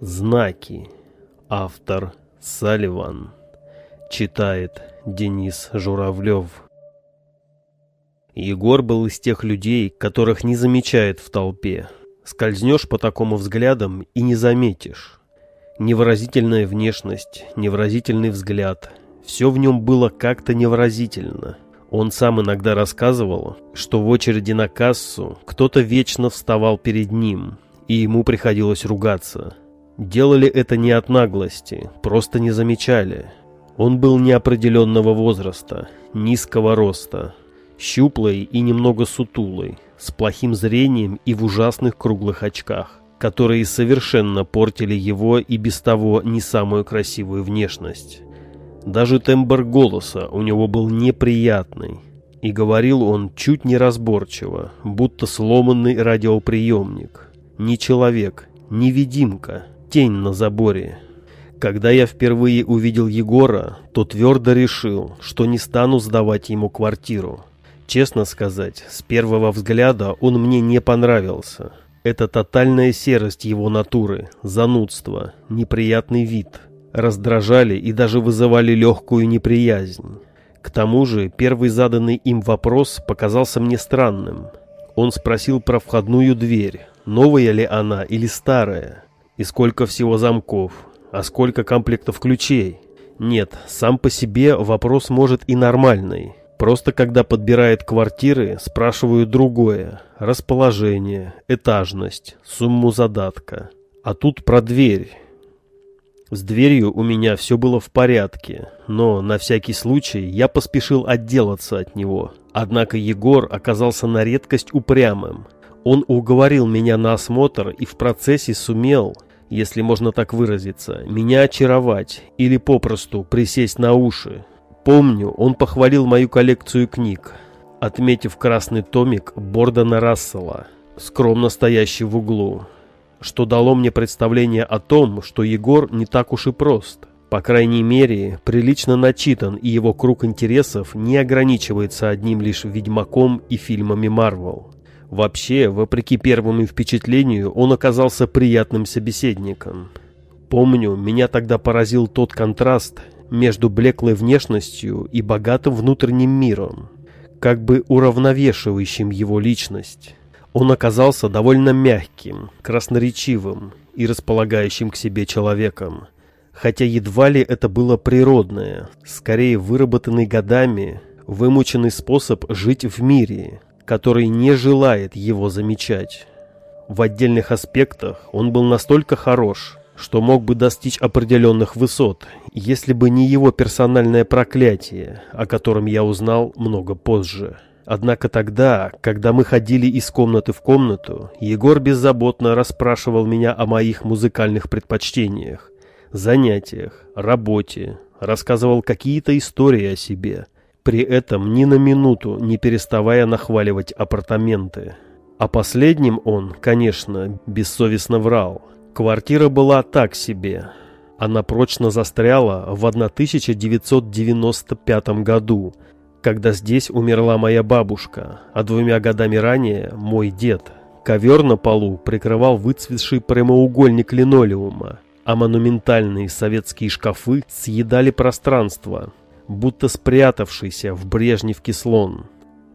Знаки. Автор Салливан. Читает Денис Журавлев. Егор был из тех людей, которых не замечает в толпе. Скользнешь по такому взглядам и не заметишь. Невыразительная внешность, невыразительный взгляд. Все в нем было как-то невыразительно. Он сам иногда рассказывал, что в очереди на кассу кто-то вечно вставал перед ним, и ему приходилось ругаться. Делали это не от наглости, просто не замечали. Он был неопределенного возраста, низкого роста, щуплый и немного сутулый, с плохим зрением и в ужасных круглых очках, которые совершенно портили его и без того не самую красивую внешность. Даже тембр голоса у него был неприятный, и говорил он чуть неразборчиво, будто сломанный радиоприемник. Не человек, невидимка, тень на заборе. Когда я впервые увидел Егора, то твердо решил, что не стану сдавать ему квартиру. Честно сказать, с первого взгляда он мне не понравился. Это тотальная серость его натуры, занудство, неприятный вид. Раздражали и даже вызывали легкую неприязнь. К тому же первый заданный им вопрос показался мне странным. Он спросил про входную дверь, новая ли она или старая, и сколько всего замков, а сколько комплектов ключей. Нет, сам по себе вопрос может и нормальный. Просто когда подбирает квартиры, спрашивают другое. Расположение, этажность, сумму задатка. А тут про дверь. С дверью у меня все было в порядке, но на всякий случай я поспешил отделаться от него. Однако Егор оказался на редкость упрямым. Он уговорил меня на осмотр и в процессе сумел, если можно так выразиться, меня очаровать или попросту присесть на уши. Помню, он похвалил мою коллекцию книг, отметив красный томик Бордона Рассела, скромно стоящий в углу, что дало мне представление о том, что Егор не так уж и прост. По крайней мере, прилично начитан, и его круг интересов не ограничивается одним лишь «Ведьмаком» и фильмами Марвел. Вообще, вопреки первому впечатлению, он оказался приятным собеседником. Помню, меня тогда поразил тот контраст между блеклой внешностью и богатым внутренним миром, как бы уравновешивающим его личность. Он оказался довольно мягким, красноречивым и располагающим к себе человеком, хотя едва ли это было природное, скорее выработанный годами, вымученный способ жить в мире, который не желает его замечать. В отдельных аспектах он был настолько хорош, что мог бы достичь определенных высот, если бы не его персональное проклятие, о котором я узнал много позже. Однако тогда, когда мы ходили из комнаты в комнату, Егор беззаботно расспрашивал меня о моих музыкальных предпочтениях, занятиях, работе, рассказывал какие-то истории о себе – при этом ни на минуту не переставая нахваливать апартаменты. А последним он, конечно, бессовестно врал. Квартира была так себе. Она прочно застряла в 1995 году, когда здесь умерла моя бабушка, а двумя годами ранее мой дед. Ковер на полу прикрывал выцветший прямоугольник линолеума, а монументальные советские шкафы съедали пространство, будто спрятавшийся в Брежневке слон.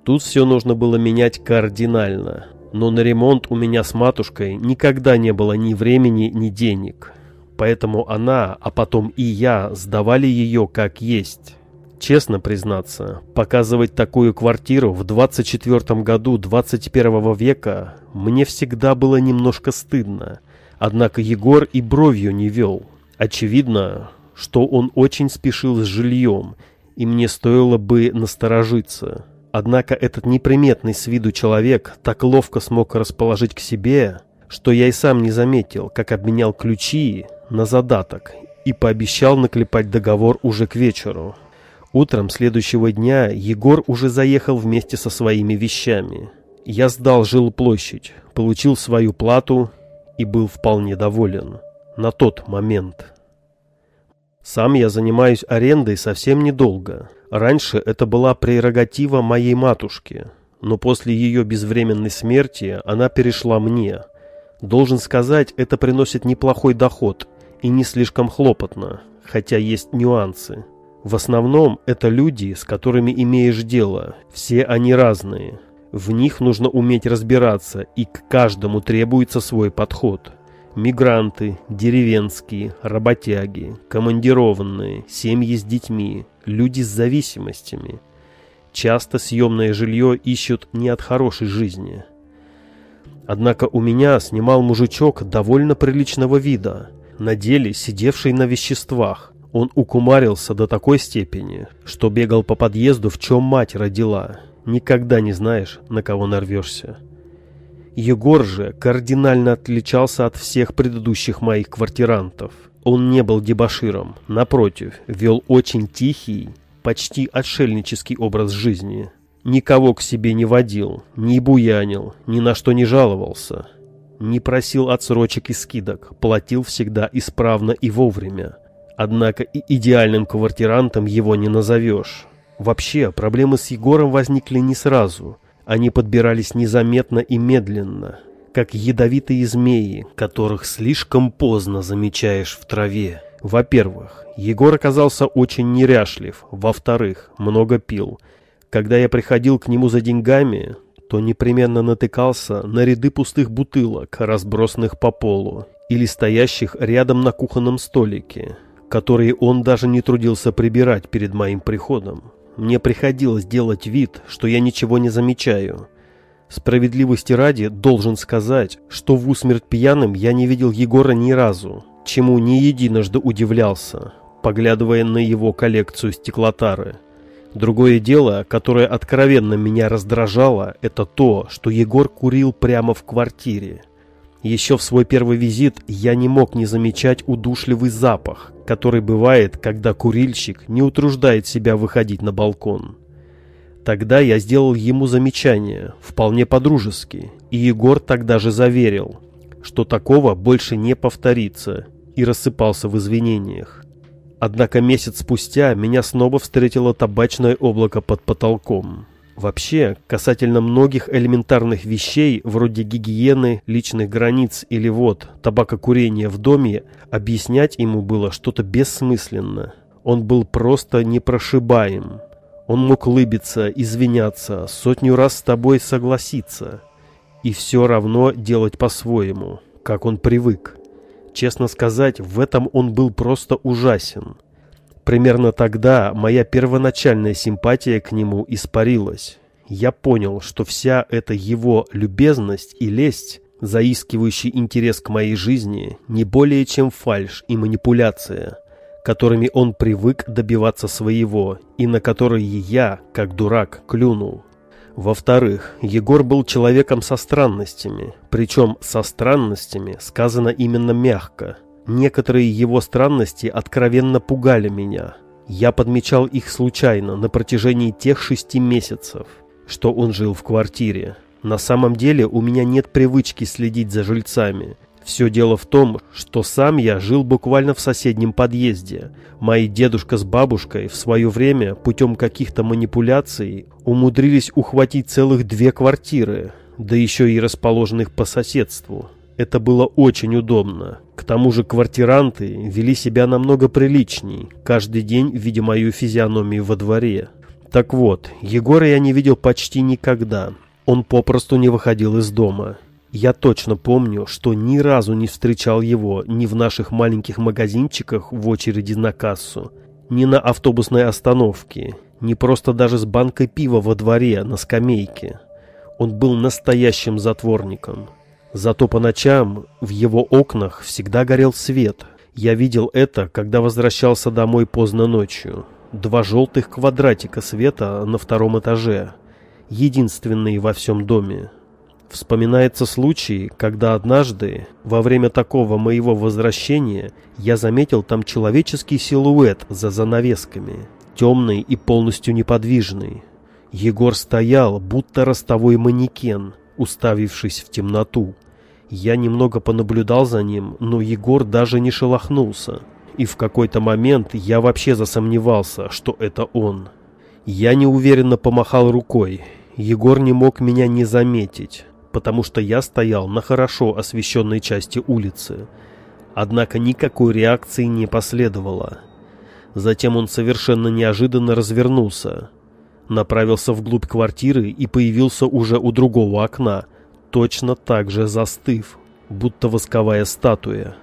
Тут все нужно было менять кардинально, но на ремонт у меня с матушкой никогда не было ни времени, ни денег. Поэтому она, а потом и я, сдавали ее как есть. Честно признаться, показывать такую квартиру в 24 году 21 века мне всегда было немножко стыдно. Однако Егор и бровью не вел. Очевидно, что он очень спешил с жильем, и мне стоило бы насторожиться. Однако этот неприметный с виду человек так ловко смог расположить к себе, что я и сам не заметил, как обменял ключи на задаток и пообещал наклепать договор уже к вечеру. Утром следующего дня Егор уже заехал вместе со своими вещами. Я сдал жилплощадь, получил свою плату и был вполне доволен. На тот момент. Сам я занимаюсь арендой совсем недолго. Раньше это была прерогатива моей матушки, но после ее безвременной смерти она перешла мне. Должен сказать, это приносит неплохой доход и не слишком хлопотно, хотя есть нюансы. В основном это люди, с которыми имеешь дело, все они разные. В них нужно уметь разбираться, и к каждому требуется свой подход. Мигранты, деревенские, работяги, командированные, семьи с детьми, люди с зависимостями. Часто съемное жилье ищут не от хорошей жизни. Однако у меня снимал мужичок довольно приличного вида, на деле сидевший на веществах. Он укумарился до такой степени, что бегал по подъезду, в чем мать родила. Никогда не знаешь, на кого нарвешься. Егор же кардинально отличался от всех предыдущих моих квартирантов. Он не был дебоширом, напротив, вел очень тихий, почти отшельнический образ жизни. Никого к себе не водил, не буянил, ни на что не жаловался. Не просил отсрочек и скидок, платил всегда исправно и вовремя. Однако и идеальным квартирантом его не назовешь. Вообще, проблемы с Егором возникли не сразу. Они подбирались незаметно и медленно, как ядовитые змеи, которых слишком поздно замечаешь в траве. Во-первых, Егор оказался очень неряшлив. Во-вторых, много пил. Когда я приходил к нему за деньгами, то непременно натыкался на ряды пустых бутылок, разбросанных по полу, или стоящих рядом на кухонном столике, которые он даже не трудился прибирать перед моим приходом. Мне приходилось делать вид, что я ничего не замечаю. Справедливости ради должен сказать, что в усмерть пьяным я не видел Егора ни разу, чему не единожды удивлялся, поглядывая на его коллекцию стеклотары. Другое дело, которое откровенно меня раздражало, это то, что Егор курил прямо в квартире. Еще в свой первый визит я не мог не замечать удушливый запах, который бывает, когда курильщик не утруждает себя выходить на балкон. Тогда я сделал ему замечание, вполне по-дружески, и Егор тогда же заверил, что такого больше не повторится, и рассыпался в извинениях. Однако месяц спустя меня снова встретило табачное облако под потолком. Вообще, касательно многих элементарных вещей, вроде гигиены, личных границ или вот табакокурения в доме, объяснять ему было что-то бессмысленно. Он был просто непрошибаем. Он мог лыбиться, извиняться, сотню раз с тобой согласиться. И все равно делать по-своему, как он привык. Честно сказать, в этом он был просто ужасен. Примерно тогда моя первоначальная симпатия к нему испарилась. Я понял, что вся эта его любезность и лесть, заискивающий интерес к моей жизни, не более чем фальшь и манипуляция, которыми он привык добиваться своего и на которые я, как дурак, клюнул. Во-вторых, Егор был человеком со странностями, причем со странностями сказано именно мягко – Некоторые его странности откровенно пугали меня. Я подмечал их случайно на протяжении тех шести месяцев, что он жил в квартире. На самом деле у меня нет привычки следить за жильцами. Все дело в том, что сам я жил буквально в соседнем подъезде. Мои дедушка с бабушкой в свое время путем каких-то манипуляций умудрились ухватить целых две квартиры, да еще и расположенных по соседству. Это было очень удобно. К тому же квартиранты вели себя намного приличней, каждый день видя мою физиономию во дворе. Так вот, Егора я не видел почти никогда. Он попросту не выходил из дома. Я точно помню, что ни разу не встречал его ни в наших маленьких магазинчиках в очереди на кассу, ни на автобусной остановке, ни просто даже с банкой пива во дворе на скамейке. Он был настоящим затворником. Зато по ночам в его окнах всегда горел свет. Я видел это, когда возвращался домой поздно ночью. Два желтых квадратика света на втором этаже. Единственные во всем доме. Вспоминается случай, когда однажды, во время такого моего возвращения, я заметил там человеческий силуэт за занавесками, темный и полностью неподвижный. Егор стоял, будто ростовой манекен, уставившись в темноту. Я немного понаблюдал за ним, но Егор даже не шелохнулся. И в какой-то момент я вообще засомневался, что это он. Я неуверенно помахал рукой. Егор не мог меня не заметить. потому что я стоял на хорошо освещенной части улицы. Однако никакой реакции не последовало. Затем он совершенно неожиданно развернулся, направился вглубь квартиры и появился уже у другого окна, точно так же застыв, будто восковая статуя.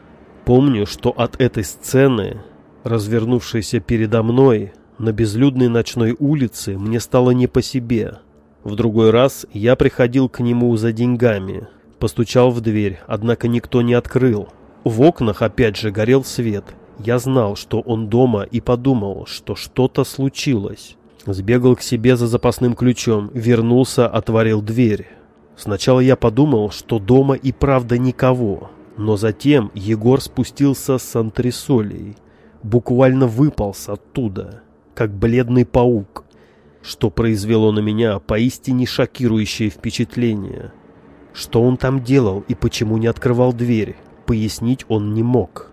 Помню, что от этой сцены, развернувшейся передо мной, на безлюдной ночной улице, мне стало не по себе. В другой раз я приходил к нему за деньгами, постучал в дверь, однако никто не открыл. В окнах опять же горел свет. Я знал, что он дома и подумал, что что-то случилось. Сбегал к себе за запасным ключом, вернулся, отворил дверь. Сначала я подумал, что дома и правда никого, но затем Егор спустился с антресолей, буквально выполз оттуда, как бледный паук, что произвело на меня поистине шокирующее впечатление. Что он там делал и почему не открывал дверь, пояснить он не мог.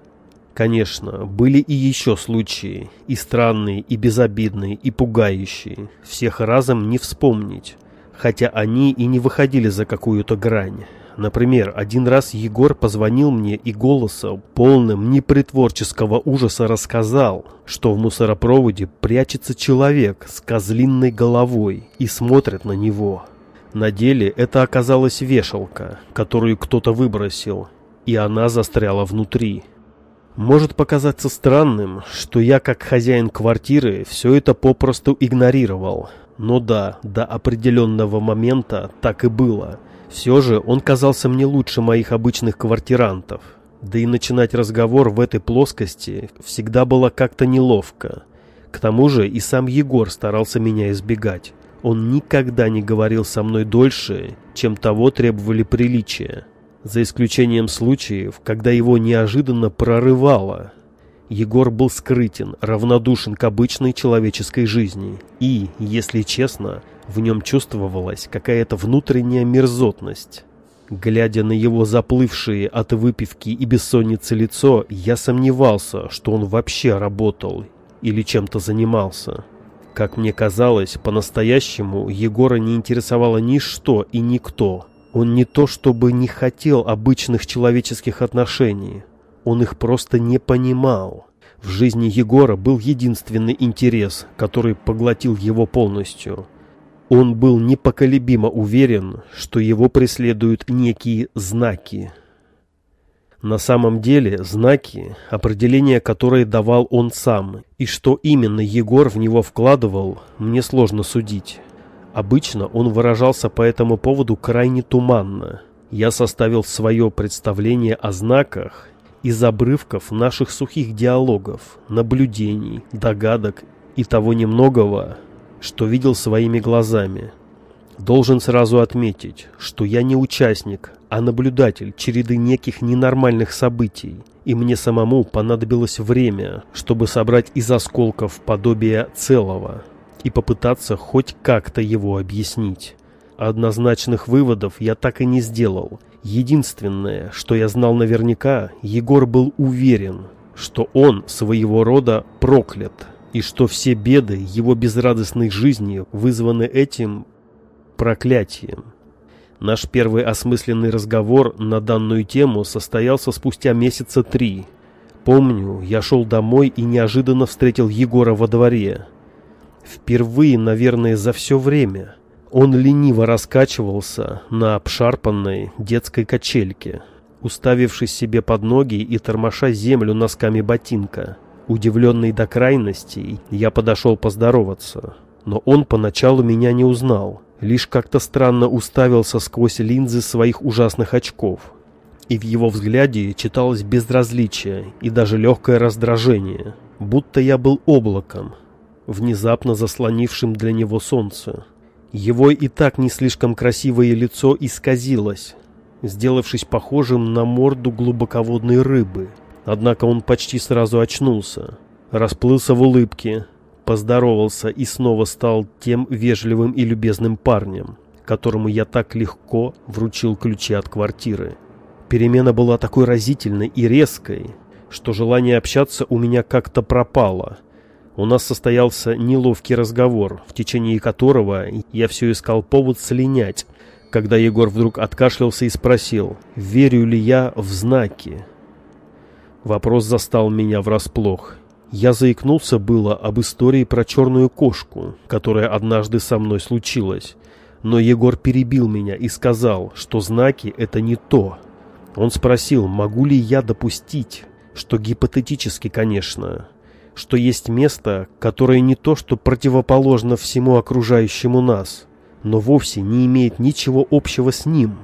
Конечно, были и еще случаи, и странные, и безобидные, и пугающие, всех разом не вспомнить хотя они и не выходили за какую-то грань. Например, один раз Егор позвонил мне и голосом, полным непритворческого ужаса, рассказал, что в мусоропроводе прячется человек с козлиной головой и смотрит на него. На деле это оказалась вешалка, которую кто-то выбросил, и она застряла внутри. Может показаться странным, что я, как хозяин квартиры, все это попросту игнорировал, но да, до определенного момента так и было. Все же он казался мне лучше моих обычных квартирантов. Да и начинать разговор в этой плоскости всегда было как-то неловко. К тому же и сам Егор старался меня избегать. Он никогда не говорил со мной дольше, чем того требовали приличия. За исключением случаев, когда его неожиданно прорывало, Егор был скрытен, равнодушен к обычной человеческой жизни. И, если честно, в нем чувствовалась какая-то внутренняя мерзотность. Глядя на его заплывшие от выпивки и бессонницы лицо, я сомневался, что он вообще работал или чем-то занимался. Как мне казалось, по-настоящему Егора не интересовало ничто и никто. Он не то чтобы не хотел обычных человеческих отношений, он их просто не понимал. В жизни Егора был единственный интерес, который поглотил его полностью. Он был непоколебимо уверен, что его преследуют некие знаки. На самом деле знаки, определение которые давал он сам, и что именно Егор в него вкладывал, мне сложно судить. Обычно он выражался по этому поводу крайне туманно. Я составил свое представление о знаках из обрывков наших сухих диалогов, наблюдений, догадок и того немногого, что видел своими глазами. Должен сразу отметить, что я не участник, а наблюдатель череды неких ненормальных событий, и мне самому понадобилось время, чтобы собрать из осколков подобие целого и попытаться хоть как-то его объяснить. Однозначных выводов я так и не сделал, Единственное, что я знал наверняка, Егор был уверен, что он своего рода проклят, и что все беды его безрадостной жизни вызваны этим проклятием. Наш первый осмысленный разговор на данную тему состоялся спустя месяца три. Помню, я шел домой и неожиданно встретил Егора во дворе. Впервые, наверное, за все время – он лениво раскачивался на обшарпанной детской качельке, уставившись себе под ноги и тормоша землю носками ботинка. Удивленный до крайностей, я подошел поздороваться, но он поначалу меня не узнал, лишь как-то странно уставился сквозь линзы своих ужасных очков. И в его взгляде читалось безразличие и даже легкое раздражение, будто я был облаком, внезапно заслонившим для него солнце. Его и так не слишком красивое лицо исказилось, сделавшись похожим на морду глубоководной рыбы. Однако он почти сразу очнулся, расплылся в улыбке, поздоровался и снова стал тем вежливым и любезным парнем, которому я так легко вручил ключи от квартиры. Перемена была такой разительной и резкой, что желание общаться у меня как-то пропало – у нас состоялся неловкий разговор, в течение которого я все искал повод слинять, когда Егор вдруг откашлялся и спросил, верю ли я в знаки. Вопрос застал меня врасплох. Я заикнулся было об истории про черную кошку, которая однажды со мной случилась. Но Егор перебил меня и сказал, что знаки — это не то. Он спросил, могу ли я допустить, что гипотетически, конечно, что есть место, которое не то что противоположно всему окружающему нас, но вовсе не имеет ничего общего с ним.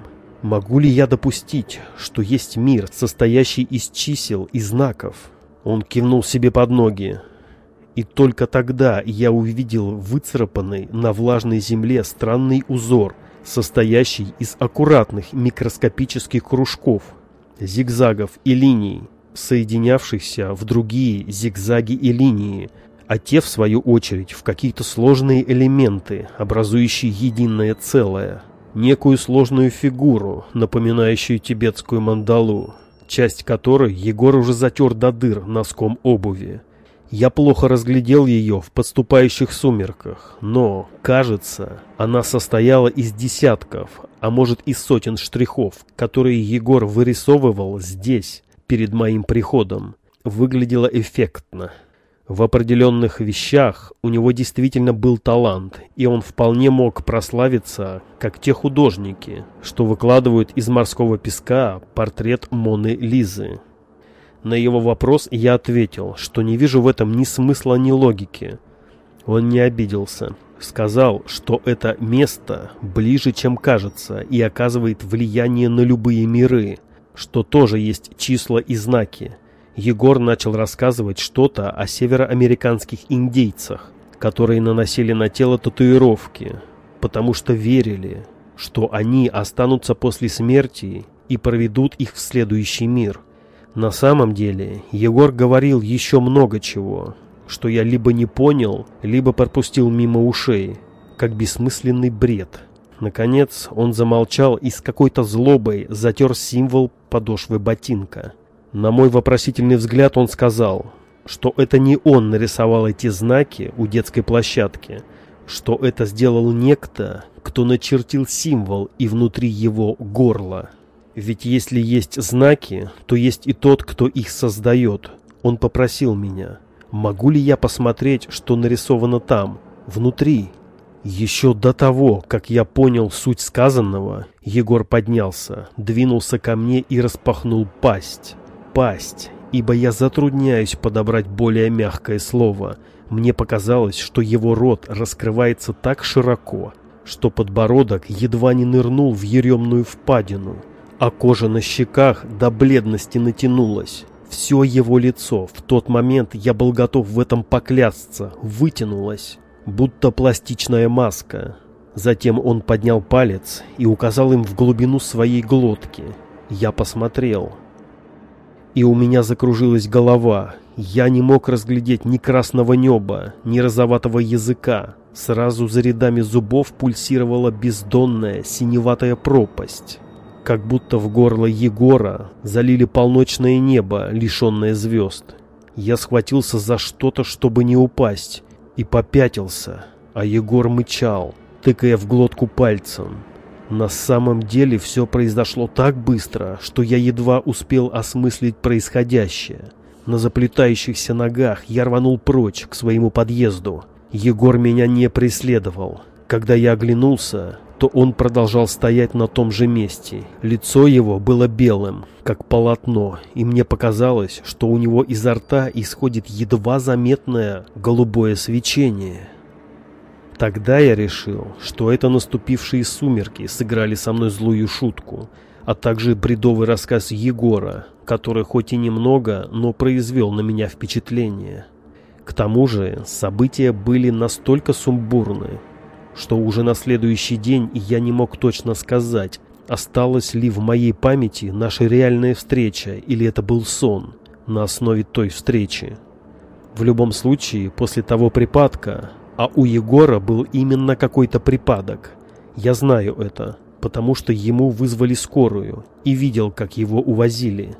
Могу ли я допустить, что есть мир, состоящий из чисел и знаков? Он кивнул себе под ноги. И только тогда я увидел выцарапанный на влажной земле странный узор, состоящий из аккуратных микроскопических кружков, зигзагов и линий, соединявшихся в другие зигзаги и линии, а те, в свою очередь, в какие-то сложные элементы, образующие единое целое, некую сложную фигуру, напоминающую тибетскую мандалу, часть которой Егор уже затер до дыр носком обуви. Я плохо разглядел ее в подступающих сумерках, но, кажется, она состояла из десятков, а может и сотен штрихов, которые Егор вырисовывал здесь, перед моим приходом. Выглядело эффектно. В определенных вещах у него действительно был талант, и он вполне мог прославиться, как те художники, что выкладывают из морского песка портрет Моны Лизы. На его вопрос я ответил, что не вижу в этом ни смысла, ни логики. Он не обиделся. Сказал, что это место ближе, чем кажется, и оказывает влияние на любые миры, что тоже есть числа и знаки, Егор начал рассказывать что-то о североамериканских индейцах, которые наносили на тело татуировки, потому что верили, что они останутся после смерти и проведут их в следующий мир. На самом деле, Егор говорил еще много чего, что я либо не понял, либо пропустил мимо ушей, как бессмысленный бред. Наконец, он замолчал и с какой-то злобой затер символ подошвы ботинка. На мой вопросительный взгляд он сказал, что это не он нарисовал эти знаки у детской площадки, что это сделал некто, кто начертил символ и внутри его горла. Ведь если есть знаки, то есть и тот, кто их создает. Он попросил меня, могу ли я посмотреть, что нарисовано там, внутри. Еще до того, как я понял суть сказанного, Егор поднялся, двинулся ко мне и распахнул пасть пасть, ибо я затрудняюсь подобрать более мягкое слово. Мне показалось, что его рот раскрывается так широко, что подбородок едва не нырнул в еремную впадину, а кожа на щеках до бледности натянулась. Все его лицо, в тот момент я был готов в этом поклясться, вытянулось, будто пластичная маска. Затем он поднял палец и указал им в глубину своей глотки. Я посмотрел и у меня закружилась голова. Я не мог разглядеть ни красного неба, ни розоватого языка. Сразу за рядами зубов пульсировала бездонная синеватая пропасть. Как будто в горло Егора залили полночное небо, лишенное звезд. Я схватился за что-то, чтобы не упасть, и попятился, а Егор мычал, тыкая в глотку пальцем. На самом деле все произошло так быстро, что я едва успел осмыслить происходящее. На заплетающихся ногах я рванул прочь к своему подъезду. Егор меня не преследовал. Когда я оглянулся, то он продолжал стоять на том же месте. Лицо его было белым, как полотно, и мне показалось, что у него изо рта исходит едва заметное голубое свечение. Тогда я решил, что это наступившие сумерки сыграли со мной злую шутку, а также бредовый рассказ Егора, который хоть и немного, но произвел на меня впечатление. К тому же события были настолько сумбурны, что уже на следующий день я не мог точно сказать, осталась ли в моей памяти наша реальная встреча или это был сон на основе той встречи. В любом случае, после того припадка а у Егора был именно какой-то припадок. Я знаю это, потому что ему вызвали скорую и видел, как его увозили.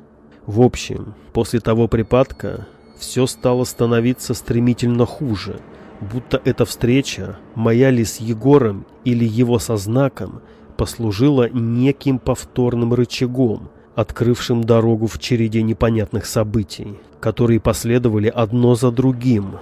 В общем, после того припадка все стало становиться стремительно хуже, будто эта встреча, моя ли с Егором или его со знаком, послужило неким повторным рычагом, открывшим дорогу в череде непонятных событий, которые последовали одно за другим.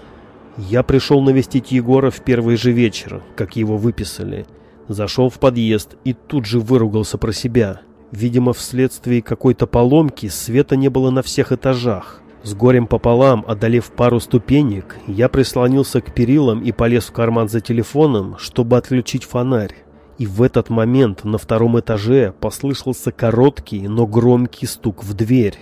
Я пришел навестить Егора в первый же вечер, как его выписали. Зашел в подъезд и тут же выругался про себя. Видимо, вследствие какой-то поломки света не было на всех этажах. С горем пополам, одолев пару ступенек, я прислонился к перилам и полез в карман за телефоном, чтобы отключить фонарь. И в этот момент на втором этаже послышался короткий, но громкий стук в дверь.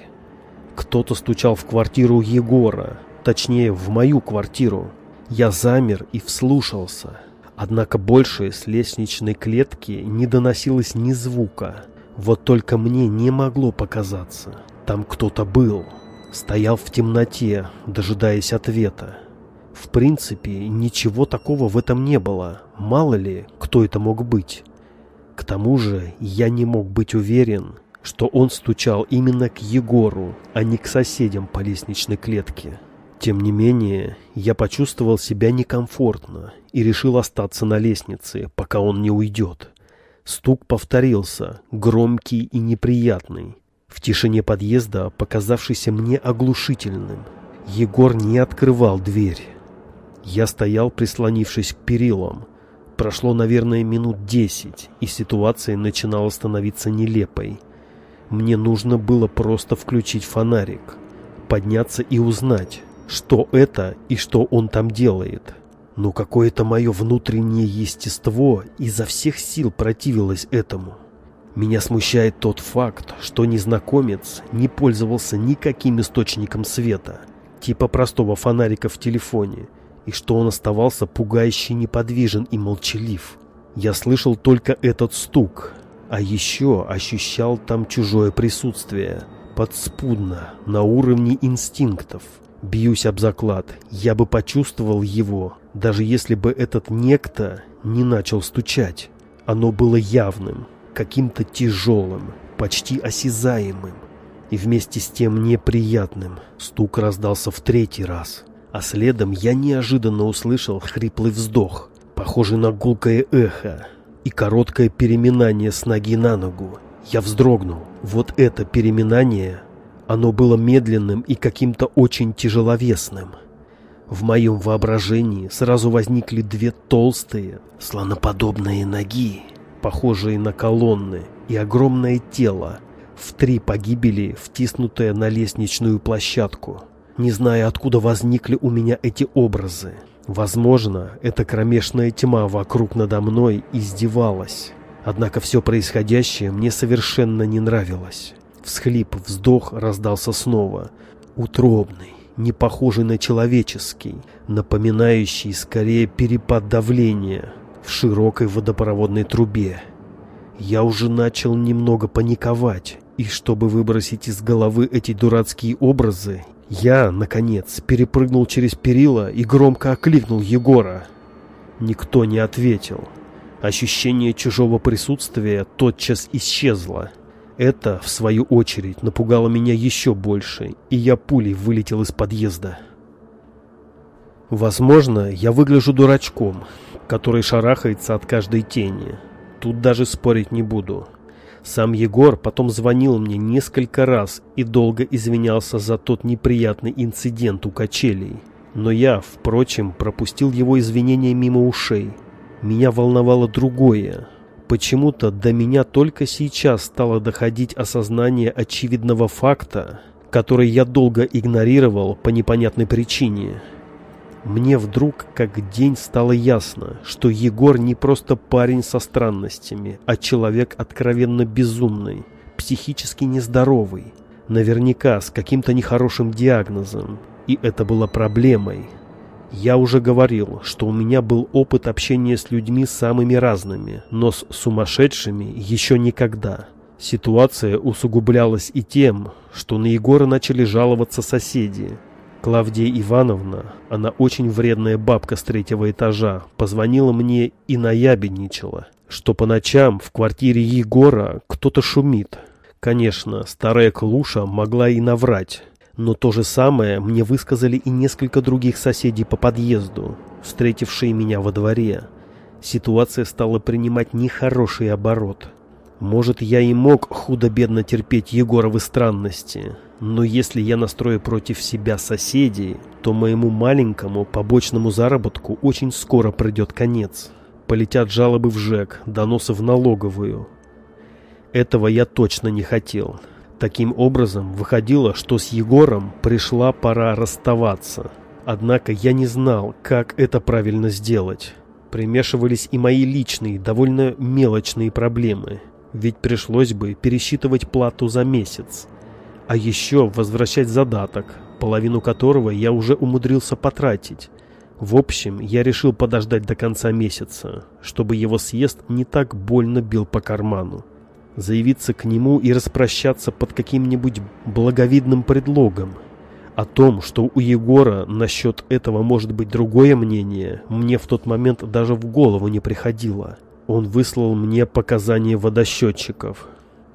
Кто-то стучал в квартиру Егора, точнее, в мою квартиру. Я замер и вслушался. Однако больше с лестничной клетки не доносилось ни звука. Вот только мне не могло показаться. Там кто-то был. Стоял в темноте, дожидаясь ответа. В принципе, ничего такого в этом не было. Мало ли, кто это мог быть. К тому же, я не мог быть уверен, что он стучал именно к Егору, а не к соседям по лестничной клетке. Тем не менее, я почувствовал себя некомфортно и решил остаться на лестнице, пока он не уйдет. Стук повторился, громкий и неприятный в тишине подъезда, показавшийся мне оглушительным. Егор не открывал дверь. Я стоял, прислонившись к перилам. Прошло, наверное, минут десять, и ситуация начинала становиться нелепой. Мне нужно было просто включить фонарик, подняться и узнать, что это и что он там делает. Но какое-то мое внутреннее естество изо всех сил противилось этому. Меня смущает тот факт, что незнакомец не пользовался никаким источником света, типа простого фонарика в телефоне, и что он оставался пугающе неподвижен и молчалив. Я слышал только этот стук, а еще ощущал там чужое присутствие, подспудно, на уровне инстинктов. Бьюсь об заклад, я бы почувствовал его, даже если бы этот некто не начал стучать. Оно было явным, каким-то тяжелым, почти осязаемым и вместе с тем неприятным. Стук раздался в третий раз, а следом я неожиданно услышал хриплый вздох, похожий на гулкое эхо, и короткое переминание с ноги на ногу. Я вздрогнул. Вот это переминание, оно было медленным и каким-то очень тяжеловесным. В моем воображении сразу возникли две толстые, слоноподобные ноги, похожие на колонны, и огромное тело, в три погибели, втиснутое на лестничную площадку. Не зная, откуда возникли у меня эти образы. Возможно, эта кромешная тьма вокруг надо мной издевалась. Однако все происходящее мне совершенно не нравилось. Всхлип, вздох раздался снова. Утробный, не похожий на человеческий, напоминающий скорее перепад давления в широкой водопроводной трубе. Я уже начал немного паниковать, и чтобы выбросить из головы эти дурацкие образы, я, наконец, перепрыгнул через перила и громко окликнул Егора. Никто не ответил. Ощущение чужого присутствия тотчас исчезло. Это, в свою очередь, напугало меня еще больше, и я пулей вылетел из подъезда. Возможно, я выгляжу дурачком, который шарахается от каждой тени. Тут даже спорить не буду. Сам Егор потом звонил мне несколько раз и долго извинялся за тот неприятный инцидент у качелей. Но я, впрочем, пропустил его извинения мимо ушей. Меня волновало другое. Почему-то до меня только сейчас стало доходить осознание очевидного факта, который я долго игнорировал по непонятной причине – мне вдруг как день стало ясно, что Егор не просто парень со странностями, а человек откровенно безумный, психически нездоровый, наверняка с каким-то нехорошим диагнозом, и это было проблемой. Я уже говорил, что у меня был опыт общения с людьми самыми разными, но с сумасшедшими еще никогда. Ситуация усугублялась и тем, что на Егора начали жаловаться соседи – Клавдия Ивановна, она очень вредная бабка с третьего этажа, позвонила мне и наябедничала, что по ночам в квартире Егора кто-то шумит. Конечно, старая Клуша могла и наврать, но то же самое мне высказали и несколько других соседей по подъезду, встретившие меня во дворе. Ситуация стала принимать нехороший оборот. Может, я и мог худо-бедно терпеть Егоровы странности, но если я настрою против себя соседей, то моему маленькому побочному заработку очень скоро придет конец. Полетят жалобы в ЖЭК, доносы в налоговую. Этого я точно не хотел. Таким образом, выходило, что с Егором пришла пора расставаться. Однако я не знал, как это правильно сделать. Примешивались и мои личные, довольно мелочные проблемы. Ведь пришлось бы пересчитывать плату за месяц. А еще возвращать задаток, половину которого я уже умудрился потратить. В общем, я решил подождать до конца месяца, чтобы его съезд не так больно бил по карману заявиться к нему и распрощаться под каким-нибудь благовидным предлогом. О том, что у Егора насчет этого может быть другое мнение, мне в тот момент даже в голову не приходило. Он выслал мне показания водосчетчиков,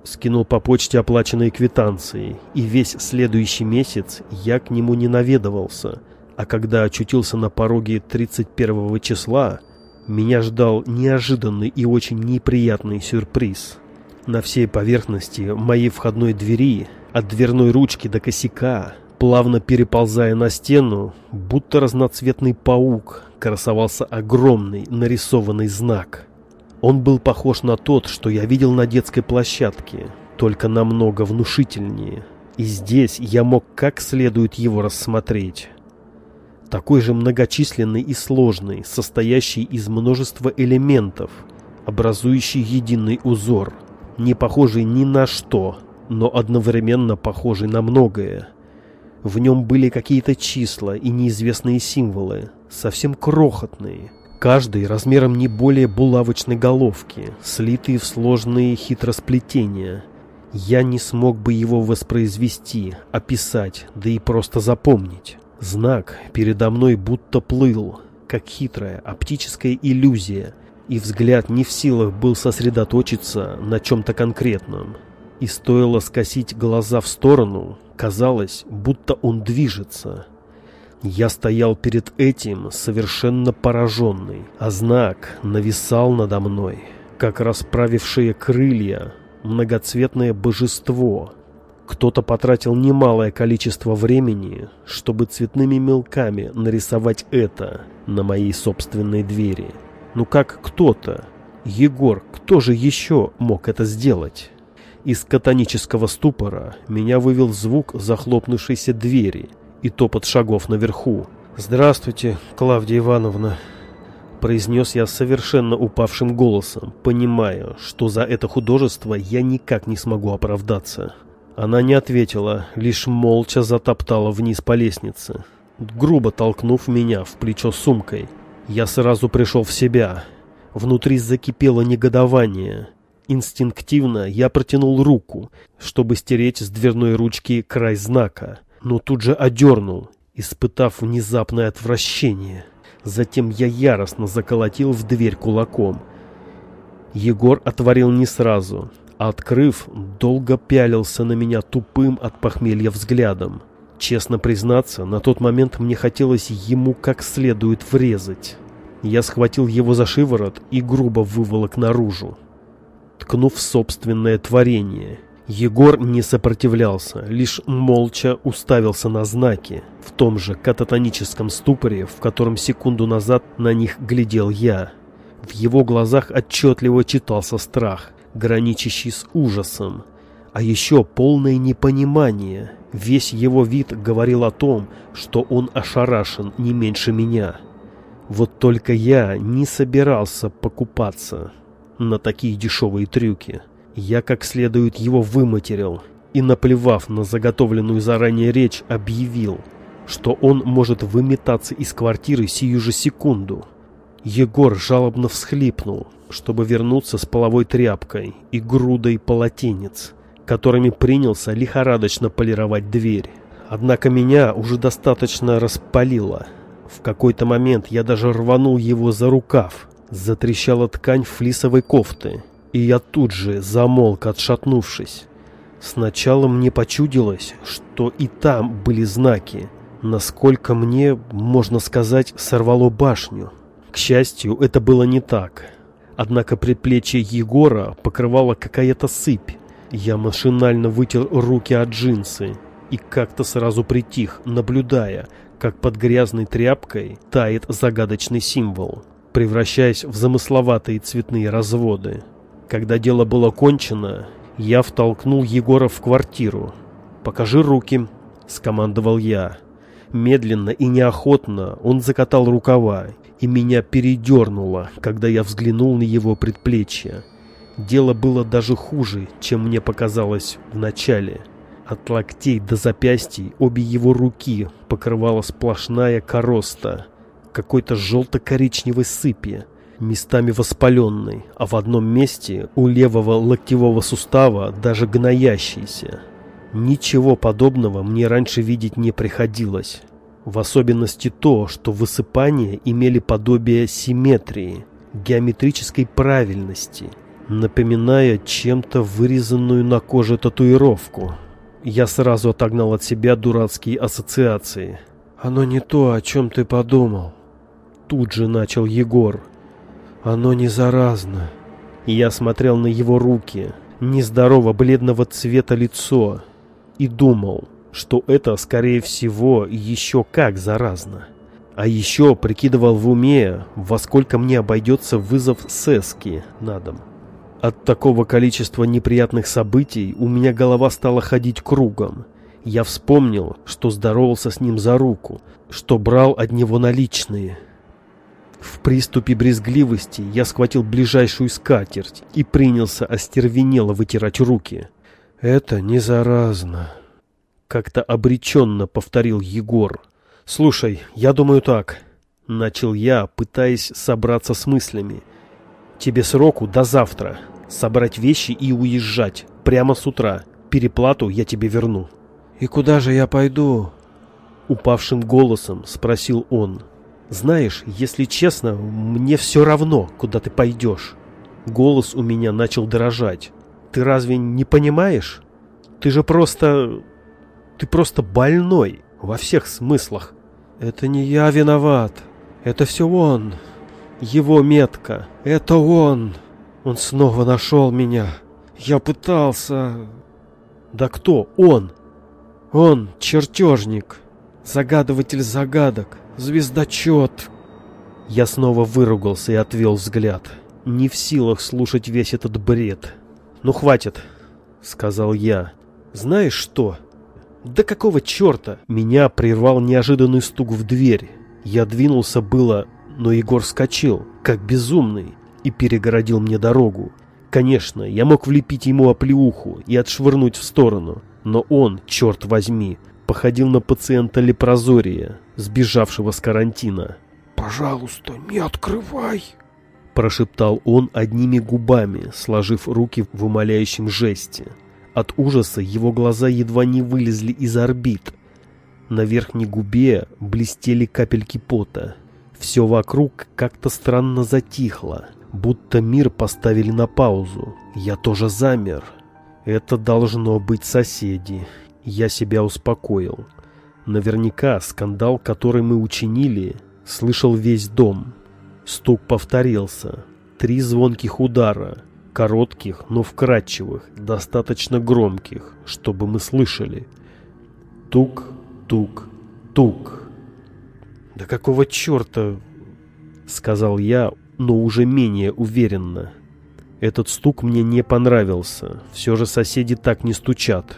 скинул по почте оплаченные квитанции, и весь следующий месяц я к нему не наведывался, а когда очутился на пороге 31 числа, меня ждал неожиданный и очень неприятный сюрприз – на всей поверхности моей входной двери, от дверной ручки до косяка, плавно переползая на стену, будто разноцветный паук, красовался огромный нарисованный знак. Он был похож на тот, что я видел на детской площадке, только намного внушительнее. И здесь я мог как следует его рассмотреть. Такой же многочисленный и сложный, состоящий из множества элементов, образующий единый узор – не похожий ни на что, но одновременно похожий на многое. В нем были какие-то числа и неизвестные символы, совсем крохотные, каждый размером не более булавочной головки, слитые в сложные хитросплетения. Я не смог бы его воспроизвести, описать, да и просто запомнить. Знак передо мной будто плыл, как хитрая оптическая иллюзия – и взгляд не в силах был сосредоточиться на чем-то конкретном. И стоило скосить глаза в сторону, казалось, будто он движется. Я стоял перед этим совершенно пораженный, а знак нависал надо мной, как расправившее крылья, многоцветное божество. Кто-то потратил немалое количество времени, чтобы цветными мелками нарисовать это на моей собственной двери. Ну как кто-то? Егор, кто же еще мог это сделать? Из катонического ступора меня вывел звук захлопнувшейся двери и топот шагов наверху. «Здравствуйте, Клавдия Ивановна», — произнес я совершенно упавшим голосом, понимая, что за это художество я никак не смогу оправдаться. Она не ответила, лишь молча затоптала вниз по лестнице, грубо толкнув меня в плечо сумкой — я сразу пришел в себя. Внутри закипело негодование. Инстинктивно я протянул руку, чтобы стереть с дверной ручки край знака, но тут же одернул, испытав внезапное отвращение. Затем я яростно заколотил в дверь кулаком. Егор отворил не сразу, а открыв, долго пялился на меня тупым от похмелья взглядом. Честно признаться, на тот момент мне хотелось ему как следует врезать. Я схватил его за шиворот и грубо выволок наружу, ткнув собственное творение. Егор не сопротивлялся, лишь молча уставился на знаки, в том же кататоническом ступоре, в котором секунду назад на них глядел я. В его глазах отчетливо читался страх, граничащий с ужасом, а еще полное непонимание – Весь его вид говорил о том, что он ошарашен не меньше меня. Вот только я не собирался покупаться на такие дешевые трюки. Я как следует его выматерил и, наплевав на заготовленную заранее речь, объявил, что он может выметаться из квартиры сию же секунду. Егор жалобно всхлипнул, чтобы вернуться с половой тряпкой и грудой полотенец – которыми принялся лихорадочно полировать дверь. Однако меня уже достаточно распалило. В какой-то момент я даже рванул его за рукав. Затрещала ткань флисовой кофты, и я тут же замолк, отшатнувшись. Сначала мне почудилось, что и там были знаки. Насколько мне, можно сказать, сорвало башню. К счастью, это было не так. Однако предплечье Егора покрывала какая-то сыпь. Я машинально вытер руки от джинсы и как-то сразу притих, наблюдая, как под грязной тряпкой тает загадочный символ, превращаясь в замысловатые цветные разводы. Когда дело было кончено, я втолкнул Егора в квартиру. «Покажи руки», — скомандовал я. Медленно и неохотно он закатал рукава, и меня передернуло, когда я взглянул на его предплечье. Дело было даже хуже, чем мне показалось в начале. От локтей до запястий обе его руки покрывала сплошная короста, какой-то желто-коричневой сыпи, местами воспаленной, а в одном месте у левого локтевого сустава даже гноящийся. Ничего подобного мне раньше видеть не приходилось. В особенности то, что высыпания имели подобие симметрии, геометрической правильности, напоминая чем-то вырезанную на коже татуировку. Я сразу отогнал от себя дурацкие ассоциации. «Оно не то, о чем ты подумал», — тут же начал Егор. «Оно не заразно». Я смотрел на его руки, нездорово бледного цвета лицо, и думал, что это, скорее всего, еще как заразно. А еще прикидывал в уме, во сколько мне обойдется вызов Сески на дом. От такого количества неприятных событий у меня голова стала ходить кругом. Я вспомнил, что здоровался с ним за руку, что брал от него наличные. В приступе брезгливости я схватил ближайшую скатерть и принялся остервенело вытирать руки. «Это не заразно», — как-то обреченно повторил Егор. «Слушай, я думаю так», — начал я, пытаясь собраться с мыслями. «Тебе сроку до завтра. Собрать вещи и уезжать. Прямо с утра. Переплату я тебе верну». «И куда же я пойду?» Упавшим голосом спросил он. «Знаешь, если честно, мне все равно, куда ты пойдешь». Голос у меня начал дрожать. Ты разве не понимаешь? Ты же просто... Ты просто больной во всех смыслах. Это не я виноват. Это все он. Его метка. Это он. Он снова нашел меня. Я пытался... Да кто он? Он чертежник. Загадыватель загадок. Звездочет. Я снова выругался и отвел взгляд. Не в силах слушать весь этот бред. «Ну хватит», — сказал я. «Знаешь что?» «Да какого черта?» Меня прервал неожиданный стук в дверь. Я двинулся было, но Егор вскочил, как безумный, и перегородил мне дорогу. Конечно, я мог влепить ему оплеуху и отшвырнуть в сторону, но он, черт возьми, походил на пациента лепрозория, сбежавшего с карантина. «Пожалуйста, не открывай!» Прошептал он одними губами, сложив руки в умоляющем жесте. От ужаса его глаза едва не вылезли из орбит. На верхней губе блестели капельки пота. Все вокруг как-то странно затихло, будто мир поставили на паузу. Я тоже замер. Это должно быть соседи. Я себя успокоил. Наверняка скандал, который мы учинили, слышал весь дом. Стук повторился. Три звонких удара, коротких, но вкрадчивых, достаточно громких, чтобы мы слышали. Тук, тук, тук. «Да какого черта?» — сказал я, но уже менее уверенно. Этот стук мне не понравился. Все же соседи так не стучат.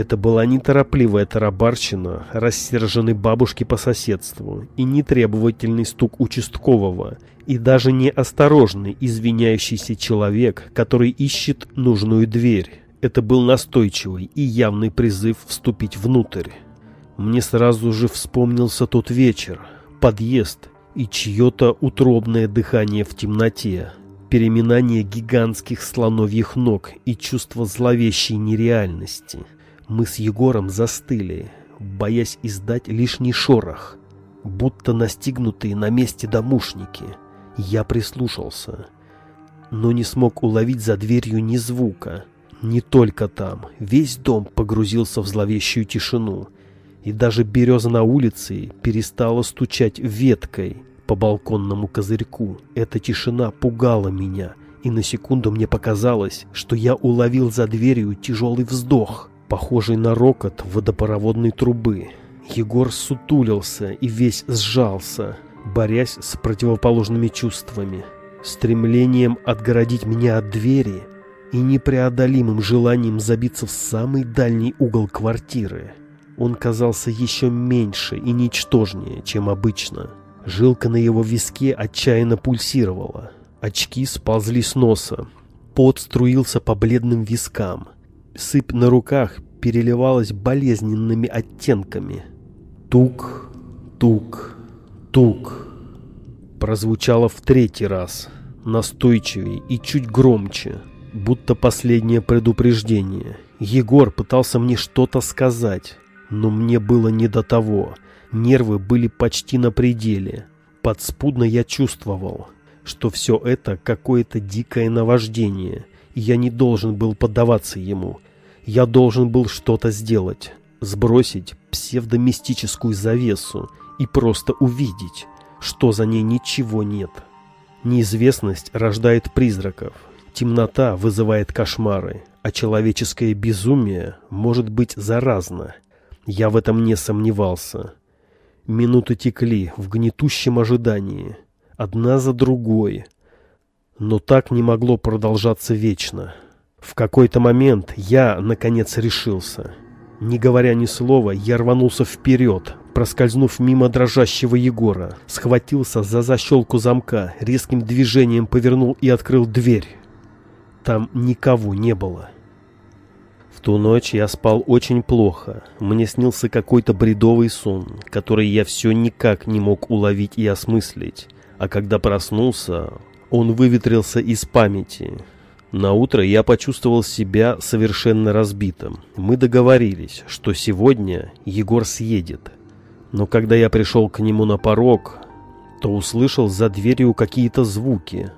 Это была неторопливая тарабарщина рассерженной бабушки по соседству и нетребовательный стук участкового, и даже неосторожный извиняющийся человек, который ищет нужную дверь. Это был настойчивый и явный призыв вступить внутрь. Мне сразу же вспомнился тот вечер, подъезд и чье-то утробное дыхание в темноте, переминание гигантских слоновьих ног и чувство зловещей нереальности – мы с Егором застыли, боясь издать лишний шорох, будто настигнутые на месте домушники. Я прислушался, но не смог уловить за дверью ни звука. Не только там, весь дом погрузился в зловещую тишину, и даже береза на улице перестала стучать веткой, по балконному козырьку. Эта тишина пугала меня, и на секунду мне показалось, что я уловил за дверью тяжелый вздох, похожий на рокот водопроводной трубы. Егор сутулился и весь сжался, борясь с противоположными чувствами, стремлением отгородить меня от двери и непреодолимым желанием забиться в самый дальний угол квартиры. Он казался еще меньше и ничтожнее, чем обычно. Жилка на его виске отчаянно пульсировала. Очки сползли с носа. Пот струился по бледным вискам. Сыпь на руках переливалась болезненными оттенками. Тук, тук, тук. Прозвучало в третий раз, настойчивее и чуть громче, будто последнее предупреждение. Егор пытался мне что-то сказать, но мне было не до того. Нервы были почти на пределе. Подспудно я чувствовал, что все это какое-то дикое наваждение, и я не должен был поддаваться ему. Я должен был что-то сделать, сбросить псевдомистическую завесу и просто увидеть, что за ней ничего нет. Неизвестность рождает призраков, темнота вызывает кошмары, а человеческое безумие может быть заразно – я в этом не сомневался. Минуты текли в гнетущем ожидании, одна за другой. Но так не могло продолжаться вечно. В какой-то момент я, наконец, решился. Не говоря ни слова, я рванулся вперед, проскользнув мимо дрожащего Егора, схватился за защелку замка, резким движением повернул и открыл дверь. Там никого не было. В ту ночь я спал очень плохо. Мне снился какой-то бредовый сон, который я все никак не мог уловить и осмыслить. А когда проснулся, он выветрился из памяти. На утро я почувствовал себя совершенно разбитым. Мы договорились, что сегодня Егор съедет. Но когда я пришел к нему на порог, то услышал за дверью какие-то звуки.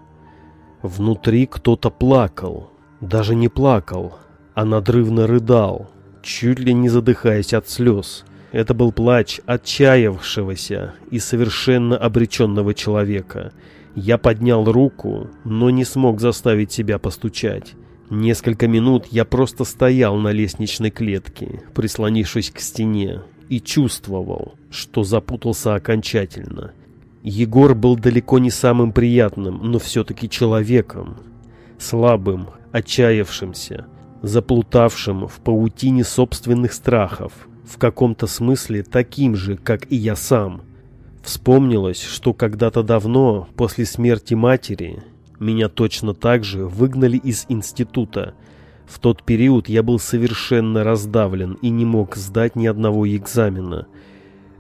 Внутри кто-то плакал. Даже не плакал, а надрывно рыдал, чуть ли не задыхаясь от слез. Это был плач отчаявшегося и совершенно обреченного человека. Я поднял руку, но не смог заставить себя постучать. Несколько минут я просто стоял на лестничной клетке, прислонившись к стене, и чувствовал, что запутался окончательно. Егор был далеко не самым приятным, но все-таки человеком. Слабым, отчаявшимся, заплутавшим в паутине собственных страхов, в каком-то смысле таким же, как и я сам. Вспомнилось, что когда-то давно, после смерти матери, меня точно так же выгнали из института. В тот период я был совершенно раздавлен и не мог сдать ни одного экзамена.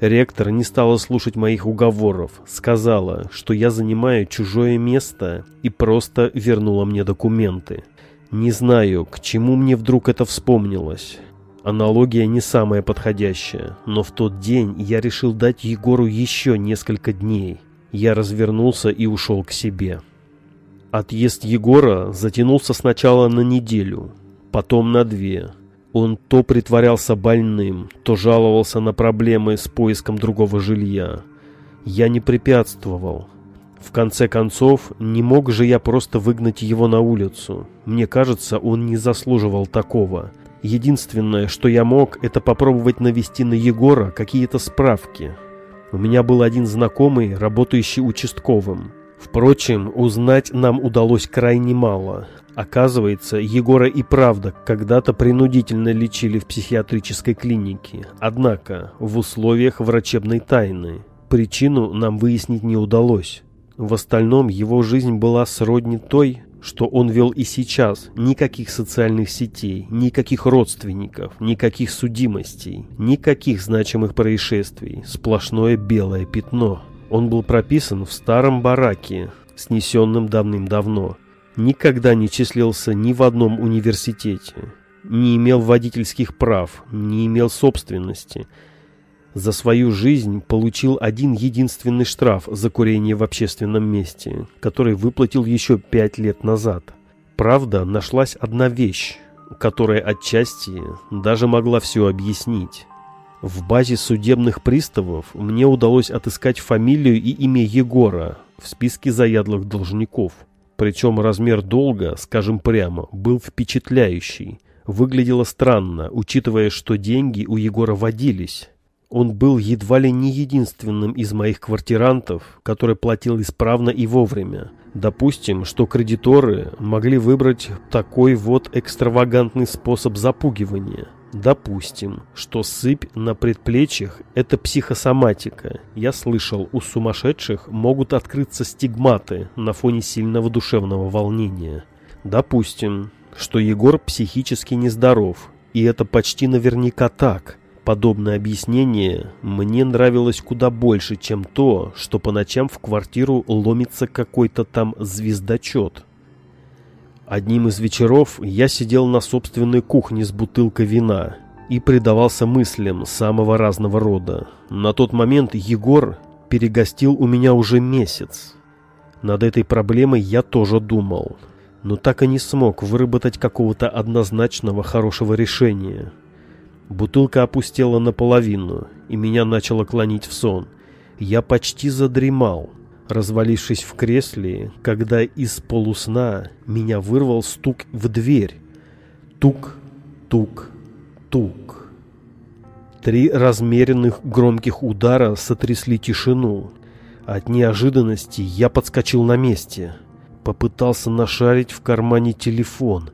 Ректор не стала слушать моих уговоров, сказала, что я занимаю чужое место и просто вернула мне документы. Не знаю, к чему мне вдруг это вспомнилось. Аналогия не самая подходящая, но в тот день я решил дать Егору еще несколько дней. Я развернулся и ушел к себе. Отъезд Егора затянулся сначала на неделю, потом на две. Он то притворялся больным, то жаловался на проблемы с поиском другого жилья. Я не препятствовал, в конце концов, не мог же я просто выгнать его на улицу. Мне кажется, он не заслуживал такого. Единственное, что я мог, это попробовать навести на Егора какие-то справки. У меня был один знакомый, работающий участковым. Впрочем, узнать нам удалось крайне мало. Оказывается, Егора и правда когда-то принудительно лечили в психиатрической клинике, однако в условиях врачебной тайны. Причину нам выяснить не удалось. В остальном его жизнь была сродни той, что он вел и сейчас. Никаких социальных сетей, никаких родственников, никаких судимостей, никаких значимых происшествий. Сплошное белое пятно. Он был прописан в старом бараке, снесенном давным-давно. Никогда не числился ни в одном университете. Не имел водительских прав, не имел собственности – за свою жизнь получил один единственный штраф за курение в общественном месте, который выплатил еще пять лет назад. Правда, нашлась одна вещь, которая отчасти даже могла все объяснить. В базе судебных приставов мне удалось отыскать фамилию и имя Егора в списке заядлых должников. Причем размер долга, скажем прямо, был впечатляющий. Выглядело странно, учитывая, что деньги у Егора водились. Он был едва ли не единственным из моих квартирантов, который платил исправно и вовремя. Допустим, что кредиторы могли выбрать такой вот экстравагантный способ запугивания. Допустим, что сыпь на предплечьях – это психосоматика. Я слышал, у сумасшедших могут открыться стигматы на фоне сильного душевного волнения. Допустим, что Егор психически нездоров, и это почти наверняка так – Подобное объяснение мне нравилось куда больше, чем то, что по ночам в квартиру ломится какой-то там звездочет. Одним из вечеров я сидел на собственной кухне с бутылкой вина и предавался мыслям самого разного рода. На тот момент Егор перегостил у меня уже месяц. Над этой проблемой я тоже думал, но так и не смог выработать какого-то однозначного хорошего решения. Бутылка опустела наполовину, и меня начало клонить в сон. Я почти задремал, развалившись в кресле, когда из полусна меня вырвал стук в дверь. Тук, тук, тук. Три размеренных громких удара сотрясли тишину. От неожиданности я подскочил на месте. Попытался нашарить в кармане телефон,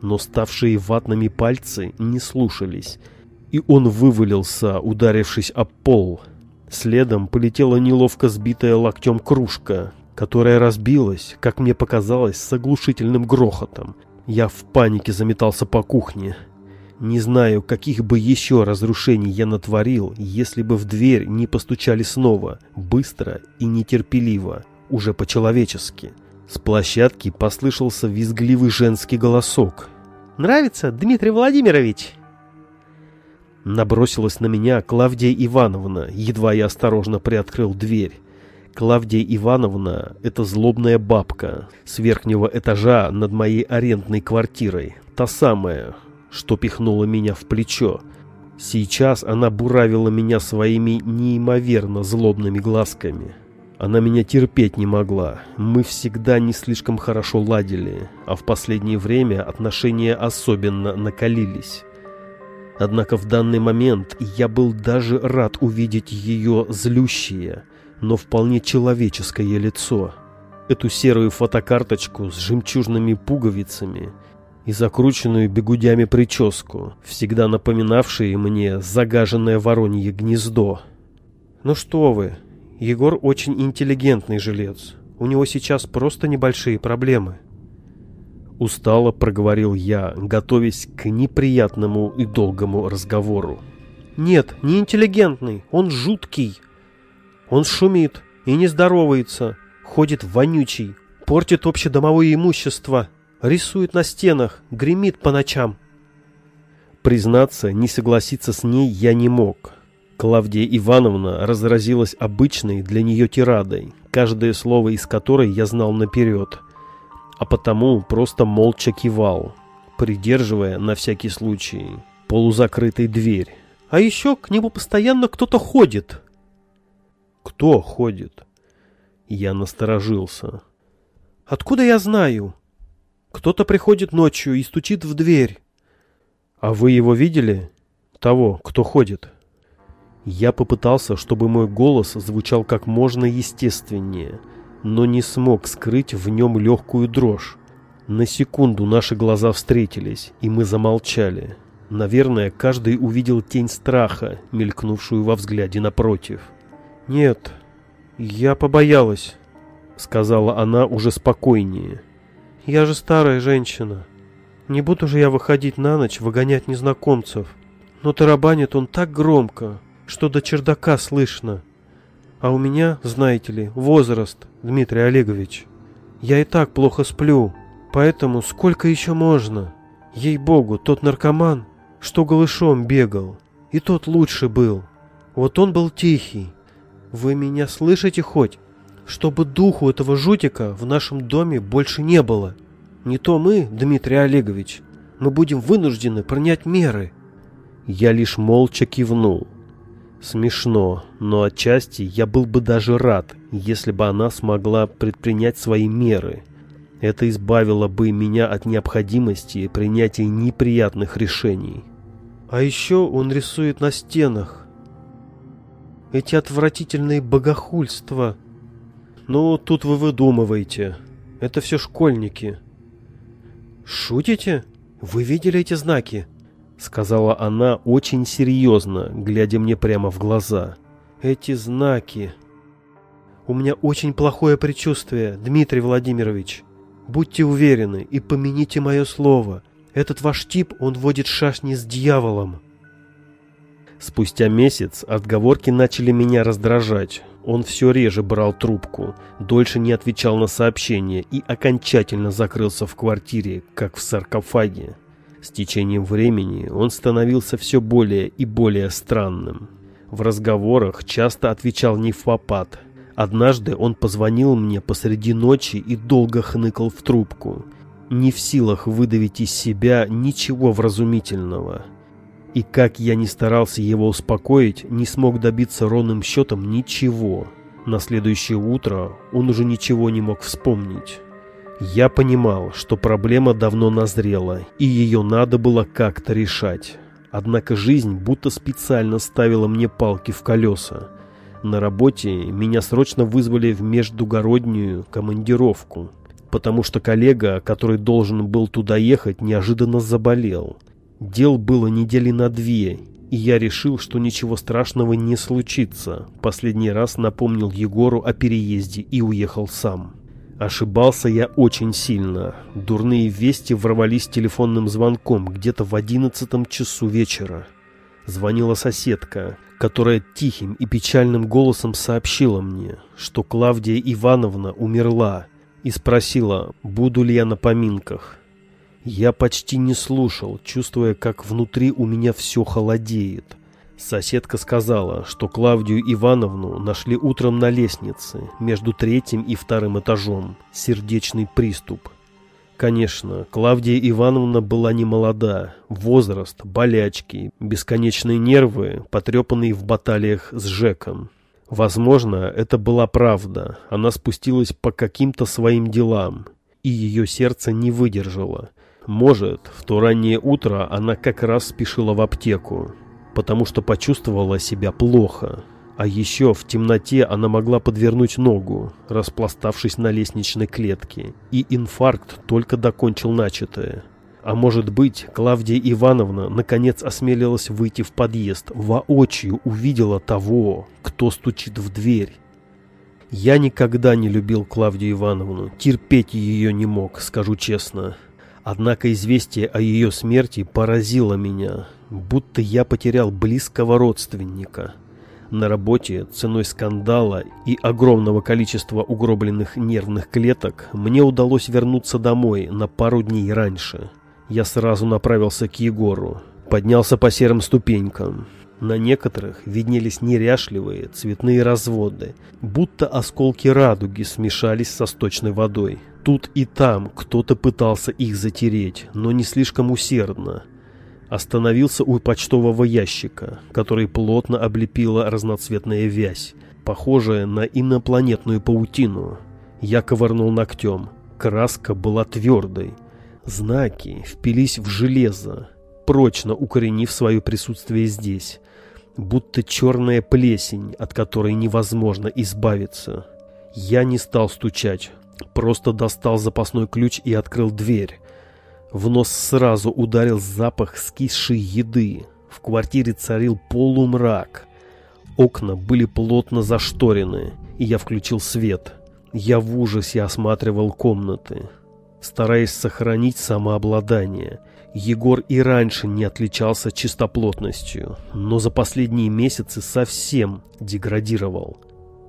но ставшие ватными пальцы не слушались — и он вывалился, ударившись об пол. Следом полетела неловко сбитая локтем кружка, которая разбилась, как мне показалось, с оглушительным грохотом. Я в панике заметался по кухне. Не знаю, каких бы еще разрушений я натворил, если бы в дверь не постучали снова, быстро и нетерпеливо, уже по-человечески. С площадки послышался визгливый женский голосок. «Нравится, Дмитрий Владимирович?» Набросилась на меня Клавдия Ивановна, едва я осторожно приоткрыл дверь. Клавдия Ивановна — это злобная бабка с верхнего этажа над моей арендной квартирой. Та самая, что пихнула меня в плечо. Сейчас она буравила меня своими неимоверно злобными глазками. Она меня терпеть не могла. Мы всегда не слишком хорошо ладили, а в последнее время отношения особенно накалились. Однако в данный момент я был даже рад увидеть ее злющее, но вполне человеческое лицо. Эту серую фотокарточку с жемчужными пуговицами и закрученную бегудями прическу, всегда напоминавшие мне загаженное воронье гнездо. «Ну что вы, Егор очень интеллигентный жилец. У него сейчас просто небольшие проблемы». Устало проговорил я, готовясь к неприятному и долгому разговору. «Нет, не интеллигентный, он жуткий. Он шумит и не здоровается, ходит вонючий, портит общедомовое имущество, рисует на стенах, гремит по ночам». Признаться, не согласиться с ней я не мог. Клавдия Ивановна разразилась обычной для нее тирадой, каждое слово из которой я знал наперед – а потому просто молча кивал, придерживая на всякий случай полузакрытой дверь. А еще к нему постоянно кто-то ходит. Кто ходит? Я насторожился. Откуда я знаю? Кто-то приходит ночью и стучит в дверь. А вы его видели? Того, кто ходит? Я попытался, чтобы мой голос звучал как можно естественнее – но не смог скрыть в нем легкую дрожь. На секунду наши глаза встретились, и мы замолчали. Наверное, каждый увидел тень страха, мелькнувшую во взгляде напротив. «Нет, я побоялась», — сказала она уже спокойнее. «Я же старая женщина. Не буду же я выходить на ночь, выгонять незнакомцев. Но тарабанит он так громко, что до чердака слышно. А у меня, знаете ли, возраст, Дмитрий Олегович. Я и так плохо сплю, поэтому сколько еще можно? Ей-богу, тот наркоман, что голышом бегал, и тот лучше был. Вот он был тихий. Вы меня слышите хоть? Чтобы духу этого жутика в нашем доме больше не было. Не то мы, Дмитрий Олегович, мы будем вынуждены принять меры. Я лишь молча кивнул. Смешно, но отчасти я был бы даже рад, если бы она смогла предпринять свои меры. Это избавило бы меня от необходимости принятия неприятных решений. А еще он рисует на стенах. Эти отвратительные богохульства. Ну, тут вы выдумываете. Это все школьники. Шутите? Вы видели эти знаки? Сказала она очень серьезно, глядя мне прямо в глаза. Эти знаки. У меня очень плохое предчувствие, Дмитрий Владимирович. Будьте уверены и помяните мое слово. Этот ваш тип, он водит шашни с дьяволом. Спустя месяц отговорки начали меня раздражать. Он все реже брал трубку, дольше не отвечал на сообщения и окончательно закрылся в квартире, как в саркофаге. С течением времени он становился все более и более странным. В разговорах часто отвечал не в попад. Однажды он позвонил мне посреди ночи и долго хныкал в трубку, не в силах выдавить из себя ничего вразумительного. И как я не старался его успокоить, не смог добиться ровным счетом ничего. На следующее утро он уже ничего не мог вспомнить. Я понимал, что проблема давно назрела, и ее надо было как-то решать. Однако жизнь будто специально ставила мне палки в колеса. На работе меня срочно вызвали в междугороднюю командировку, потому что коллега, который должен был туда ехать, неожиданно заболел. Дел было недели на две, и я решил, что ничего страшного не случится. Последний раз напомнил Егору о переезде и уехал сам. Ошибался я очень сильно. Дурные вести ворвались телефонным звонком где-то в одиннадцатом часу вечера. Звонила соседка, которая тихим и печальным голосом сообщила мне, что Клавдия Ивановна умерла, и спросила, буду ли я на поминках. Я почти не слушал, чувствуя, как внутри у меня все холодеет. Соседка сказала, что Клавдию Ивановну нашли утром на лестнице, между третьим и вторым этажом. Сердечный приступ. Конечно, Клавдия Ивановна была не молода. Возраст, болячки, бесконечные нервы, потрепанные в баталиях с Жеком. Возможно, это была правда. Она спустилась по каким-то своим делам, и ее сердце не выдержало. Может, в то раннее утро она как раз спешила в аптеку потому что почувствовала себя плохо. А еще в темноте она могла подвернуть ногу, распластавшись на лестничной клетке, и инфаркт только докончил начатое. А может быть, Клавдия Ивановна наконец осмелилась выйти в подъезд, воочию увидела того, кто стучит в дверь. Я никогда не любил Клавдию Ивановну, терпеть ее не мог, скажу честно. Однако известие о ее смерти поразило меня, будто я потерял близкого родственника. На работе ценой скандала и огромного количества угробленных нервных клеток мне удалось вернуться домой на пару дней раньше. Я сразу направился к Егору, поднялся по серым ступенькам. На некоторых виднелись неряшливые цветные разводы, будто осколки радуги смешались со сточной водой. Тут и там кто-то пытался их затереть, но не слишком усердно. Остановился у почтового ящика, который плотно облепила разноцветная вязь, похожая на инопланетную паутину. Я ковырнул ногтем. Краска была твердой. Знаки впились в железо, прочно укоренив свое присутствие здесь, будто черная плесень, от которой невозможно избавиться. Я не стал стучать, просто достал запасной ключ и открыл дверь. В нос сразу ударил запах скисшей еды. В квартире царил полумрак. Окна были плотно зашторены, и я включил свет. Я в ужасе осматривал комнаты, стараясь сохранить самообладание. Егор и раньше не отличался чистоплотностью, но за последние месяцы совсем деградировал.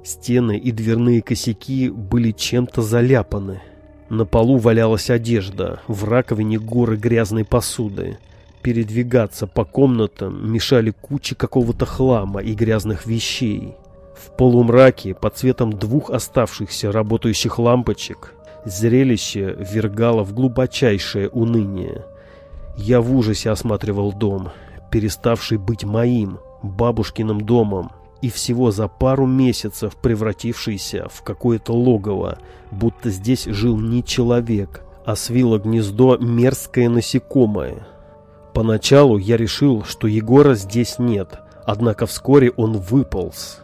Стены и дверные косяки были чем-то заляпаны. На полу валялась одежда, в раковине горы грязной посуды. Передвигаться по комнатам мешали кучи какого-то хлама и грязных вещей. В полумраке, под цветом двух оставшихся работающих лампочек, зрелище вергало в глубочайшее уныние. Я в ужасе осматривал дом, переставший быть моим, бабушкиным домом, и всего за пару месяцев превратившийся в какое-то логово, будто здесь жил не человек, а свило гнездо мерзкое насекомое. Поначалу я решил, что Егора здесь нет, однако вскоре он выполз.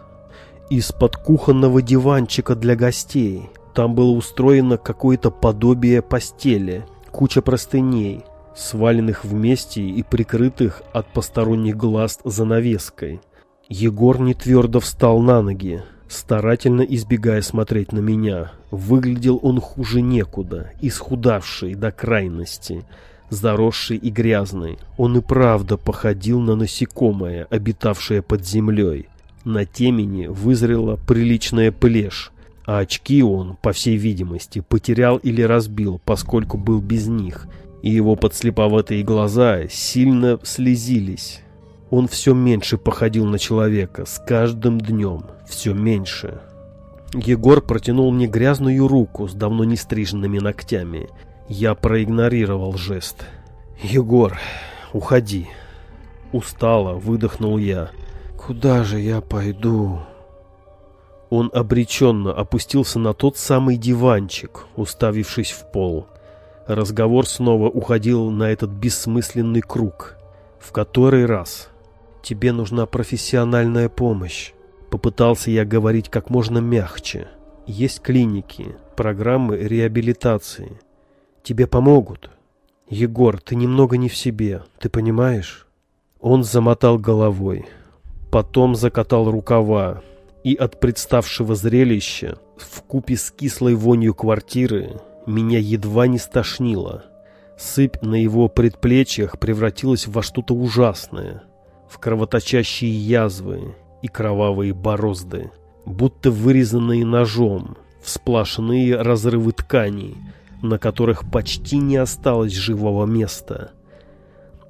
Из-под кухонного диванчика для гостей. Там было устроено какое-то подобие постели, куча простыней, сваленных вместе и прикрытых от посторонних глаз занавеской. Егор не твердо встал на ноги, старательно избегая смотреть на меня. Выглядел он хуже некуда, исхудавший до крайности, заросший и грязный. Он и правда походил на насекомое, обитавшее под землей. На темени вызрела приличная плешь, а очки он, по всей видимости, потерял или разбил, поскольку был без них, и его подслеповатые глаза сильно слезились. Он все меньше походил на человека, с каждым днем все меньше. Егор протянул мне грязную руку с давно не стриженными ногтями. Я проигнорировал жест. «Егор, уходи!» Устало выдохнул я. «Куда же я пойду?» Он обреченно опустился на тот самый диванчик, уставившись в пол. Разговор снова уходил на этот бессмысленный круг. В который раз тебе нужна профессиональная помощь. Попытался я говорить как можно мягче. Есть клиники, программы реабилитации. Тебе помогут. Егор, ты немного не в себе, ты понимаешь? Он замотал головой, потом закатал рукава, и от представшего зрелища, в купе с кислой вонью квартиры, меня едва не стошнило. Сыпь на его предплечьях превратилась во что-то ужасное — в кровоточащие язвы и кровавые борозды, будто вырезанные ножом, всплашенные разрывы тканей, на которых почти не осталось живого места.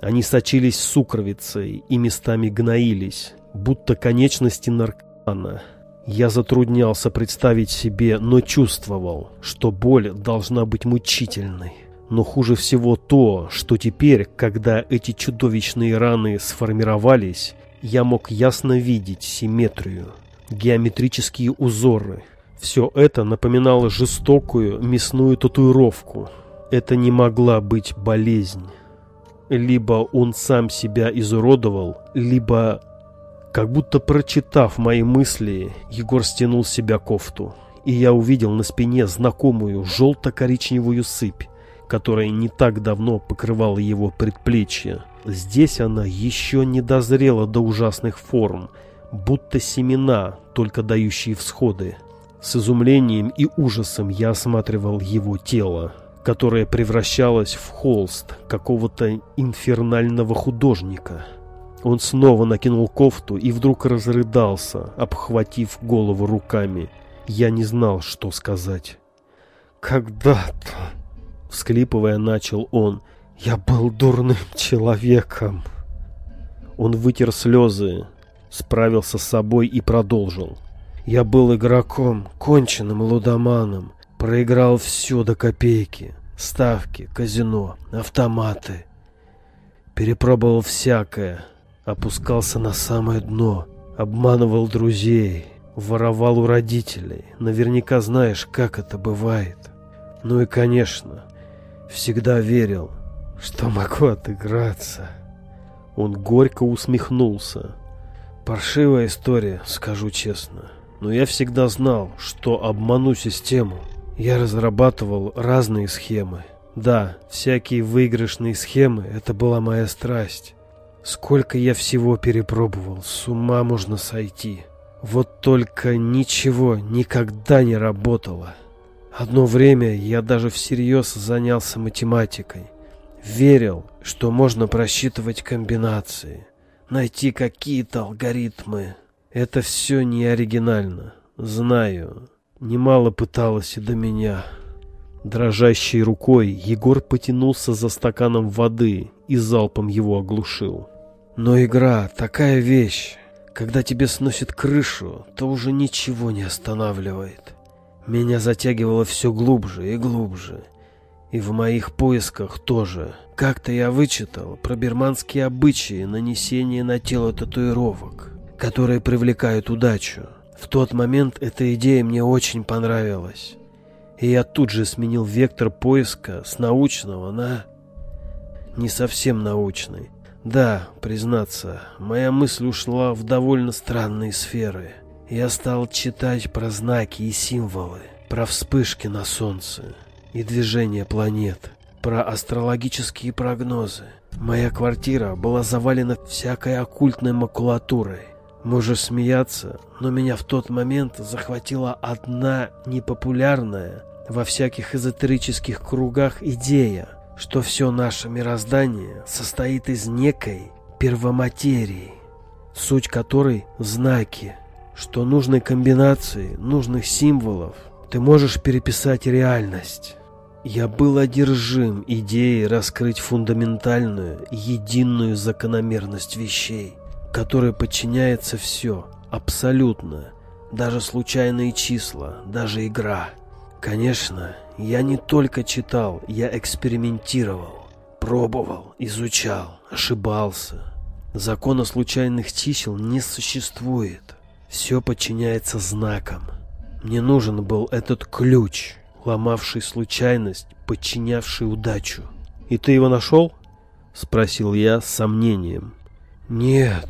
Они сочились сукровицей и местами гноились, будто конечности наркомана. Я затруднялся представить себе, но чувствовал, что боль должна быть мучительной. Но хуже всего то, что теперь, когда эти чудовищные раны сформировались, я мог ясно видеть симметрию, геометрические узоры. Все это напоминало жестокую мясную татуировку. Это не могла быть болезнь. Либо он сам себя изуродовал, либо... Как будто прочитав мои мысли, Егор стянул с себя кофту, и я увидел на спине знакомую желто-коричневую сыпь которая не так давно покрывала его предплечье. Здесь она еще не дозрела до ужасных форм, будто семена, только дающие всходы. С изумлением и ужасом я осматривал его тело, которое превращалось в холст какого-то инфернального художника. Он снова накинул кофту и вдруг разрыдался, обхватив голову руками. Я не знал, что сказать. «Когда-то...» Всклипывая, начал он. «Я был дурным человеком». Он вытер слезы, справился с собой и продолжил. «Я был игроком, конченным лудоманом, проиграл все до копейки. Ставки, казино, автоматы. Перепробовал всякое, опускался на самое дно, обманывал друзей, воровал у родителей. Наверняка знаешь, как это бывает. Ну и, конечно, Всегда верил, что могу отыграться. Он горько усмехнулся. Паршивая история, скажу честно. Но я всегда знал, что обману систему. Я разрабатывал разные схемы. Да, всякие выигрышные схемы – это была моя страсть. Сколько я всего перепробовал, с ума можно сойти. Вот только ничего никогда не работало. Одно время я даже всерьез занялся математикой. Верил, что можно просчитывать комбинации, найти какие-то алгоритмы. Это все не оригинально. Знаю, немало пыталось и до меня. Дрожащей рукой Егор потянулся за стаканом воды и залпом его оглушил. Но игра такая вещь. Когда тебе сносит крышу, то уже ничего не останавливает. Меня затягивало все глубже и глубже. И в моих поисках тоже Как-то я вычитал про бирманские обычаи нанесения на тело татуировок, которые привлекают удачу. В тот момент эта идея мне очень понравилась. И я тут же сменил вектор поиска с научного на... Не совсем научный. Да, признаться, моя мысль ушла в довольно странные сферы. Я стал читать про знаки и символы, про вспышки на Солнце и движение планет про астрологические прогнозы. Моя квартира была завалена всякой оккультной макулатурой. Можешь смеяться, но меня в тот момент захватила одна непопулярная во всяких эзотерических кругах идея, что все наше мироздание состоит из некой первоматерии, суть которой – знаки, что нужной комбинации нужных символов ты можешь переписать реальность. Я был одержим идеей раскрыть фундаментальную, единую закономерность вещей, которой подчиняется все, абсолютно, даже случайные числа, даже игра. Конечно, я не только читал, я экспериментировал, пробовал, изучал, ошибался. Закона случайных чисел не существует. Все подчиняется знакам. Мне нужен был этот ключ – ломавший случайность, подчинявший удачу. «И ты его нашел?» — спросил я с сомнением. «Нет».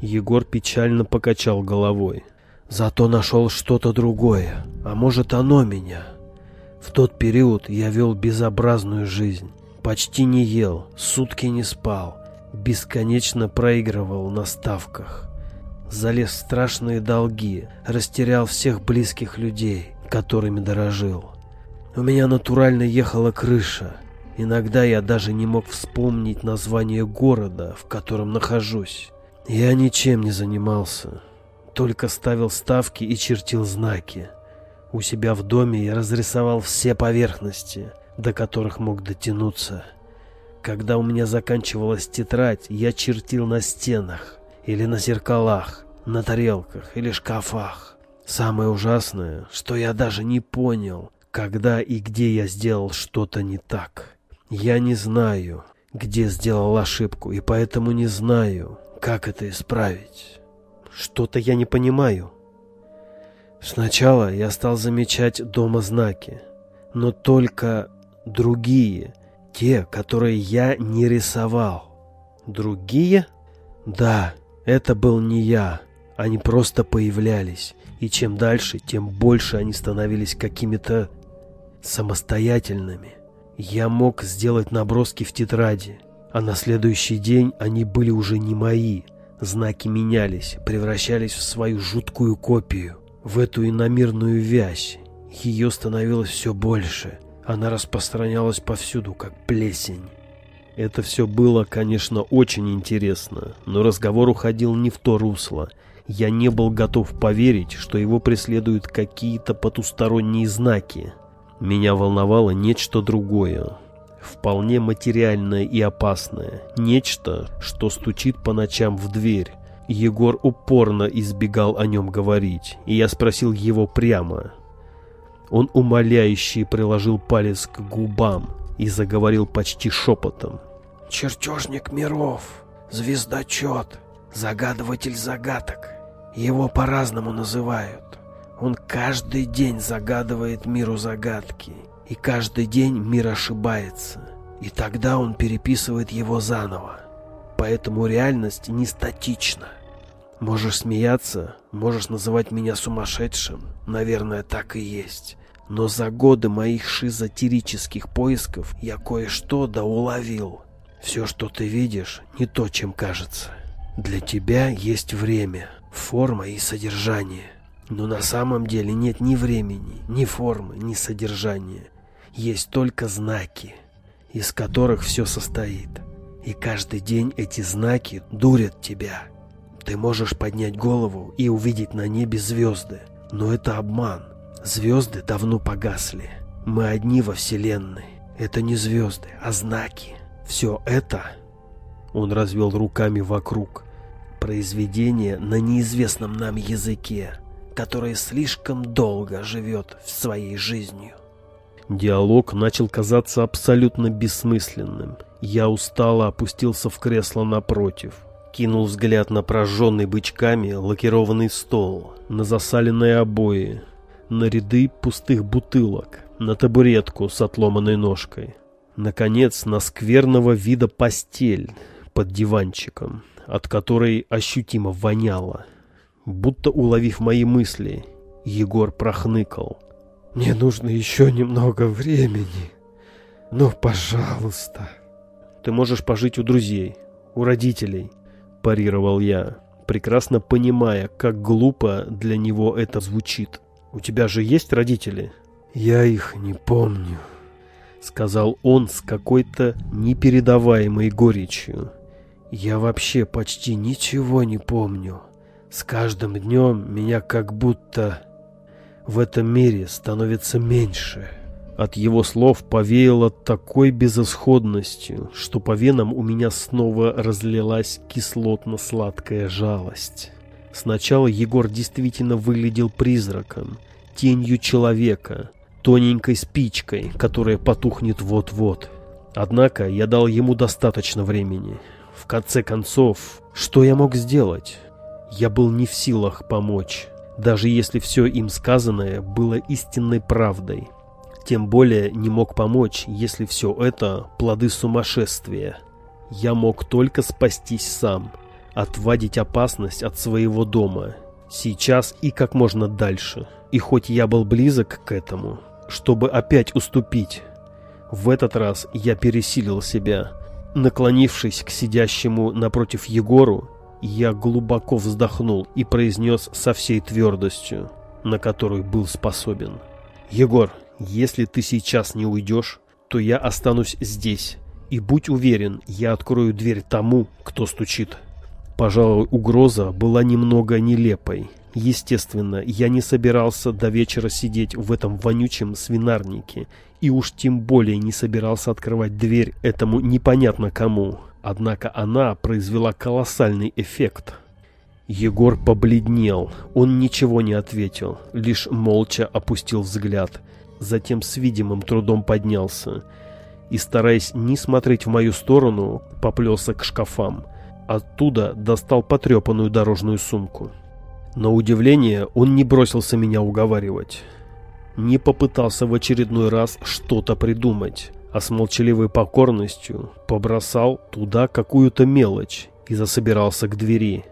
Егор печально покачал головой. «Зато нашел что-то другое, а может оно меня. В тот период я вел безобразную жизнь, почти не ел, сутки не спал, бесконечно проигрывал на ставках. Залез в страшные долги, растерял всех близких людей, которыми дорожил. У меня натурально ехала крыша. Иногда я даже не мог вспомнить название города, в котором нахожусь. Я ничем не занимался, только ставил ставки и чертил знаки. У себя в доме я разрисовал все поверхности, до которых мог дотянуться. Когда у меня заканчивалась тетрадь, я чертил на стенах или на зеркалах, на тарелках или шкафах. Самое ужасное, что я даже не понял, когда и где я сделал что-то не так. Я не знаю, где сделал ошибку, и поэтому не знаю, как это исправить. Что-то я не понимаю. Сначала я стал замечать дома знаки, но только другие, те, которые я не рисовал. Другие? Да, это был не я, они просто появлялись и чем дальше, тем больше они становились какими-то самостоятельными. Я мог сделать наброски в тетради, а на следующий день они были уже не мои. Знаки менялись, превращались в свою жуткую копию, в эту иномирную вязь. Ее становилось все больше. Она распространялась повсюду, как плесень. Это все было, конечно, очень интересно, но разговор уходил не в то русло – я не был готов поверить, что его преследуют какие-то потусторонние знаки. Меня волновало нечто другое, вполне материальное и опасное, нечто, что стучит по ночам в дверь. Егор упорно избегал о нем говорить, и я спросил его прямо. Он умоляюще приложил палец к губам и заговорил почти шепотом. «Чертежник миров, звездочет, загадыватель загадок. Его по-разному называют. Он каждый день загадывает миру загадки, и каждый день мир ошибается, и тогда он переписывает его заново. Поэтому реальность не статична. Можешь смеяться, можешь называть меня сумасшедшим, наверное, так и есть. Но за годы моих шизотерических поисков я кое-что да уловил. Все, что ты видишь, не то, чем кажется. Для тебя есть время, форма и содержание. Но на самом деле нет ни времени, ни формы, ни содержания. Есть только знаки, из которых все состоит. И каждый день эти знаки дурят тебя. Ты можешь поднять голову и увидеть на небе звезды. Но это обман. Звезды давно погасли. Мы одни во Вселенной. Это не звезды, а знаки. Все это... Он развел руками вокруг произведение на неизвестном нам языке, которое слишком долго живет в своей жизнью. Диалог начал казаться абсолютно бессмысленным. Я устало опустился в кресло напротив. Кинул взгляд на прожженный бычками лакированный стол, на засаленные обои, на ряды пустых бутылок, на табуретку с отломанной ножкой. Наконец, на скверного вида постель под диванчиком, от которой ощутимо воняло. Будто уловив мои мысли, Егор прохныкал. «Мне нужно еще немного времени. Ну, пожалуйста». «Ты можешь пожить у друзей, у родителей», – парировал я, прекрасно понимая, как глупо для него это звучит. «У тебя же есть родители?» «Я их не помню», — сказал он с какой-то непередаваемой горечью. «Я вообще почти ничего не помню. С каждым днем меня как будто в этом мире становится меньше». От его слов повеяло такой безысходностью, что по венам у меня снова разлилась кислотно-сладкая жалость. Сначала Егор действительно выглядел призраком, тенью человека, тоненькой спичкой, которая потухнет вот-вот. Однако я дал ему достаточно времени. В конце концов, что я мог сделать? Я был не в силах помочь, даже если все им сказанное было истинной правдой. Тем более не мог помочь, если все это плоды сумасшествия. Я мог только спастись сам, отвадить опасность от своего дома, сейчас и как можно дальше. И хоть я был близок к этому, чтобы опять уступить, в этот раз я пересилил себя. Наклонившись к сидящему напротив Егору, я глубоко вздохнул и произнес со всей твердостью, на которую был способен. «Егор, если ты сейчас не уйдешь, то я останусь здесь. И будь уверен, я открою дверь тому, кто стучит». Пожалуй, угроза была немного нелепой. Естественно, я не собирался до вечера сидеть в этом вонючем свинарнике, и уж тем более не собирался открывать дверь этому непонятно кому. Однако она произвела колоссальный эффект. Егор побледнел, он ничего не ответил, лишь молча опустил взгляд, затем с видимым трудом поднялся и, стараясь не смотреть в мою сторону, поплелся к шкафам. Оттуда достал потрепанную дорожную сумку. На удивление он не бросился меня уговаривать. Не попытался в очередной раз что-то придумать, а с молчаливой покорностью побросал туда какую-то мелочь и засобирался к двери.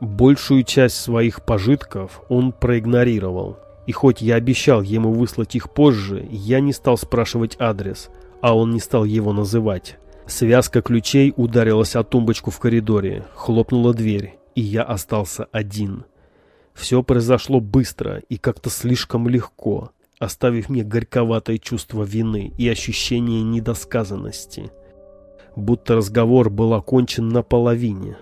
Большую часть своих пожитков он проигнорировал. И хоть я обещал ему выслать их позже, я не стал спрашивать адрес, а он не стал его называть. Связка ключей ударилась о тумбочку в коридоре, хлопнула дверь, и я остался один. Все произошло быстро и как-то слишком легко, оставив мне горьковатое чувство вины и ощущение недосказанности. Будто разговор был окончен наполовине.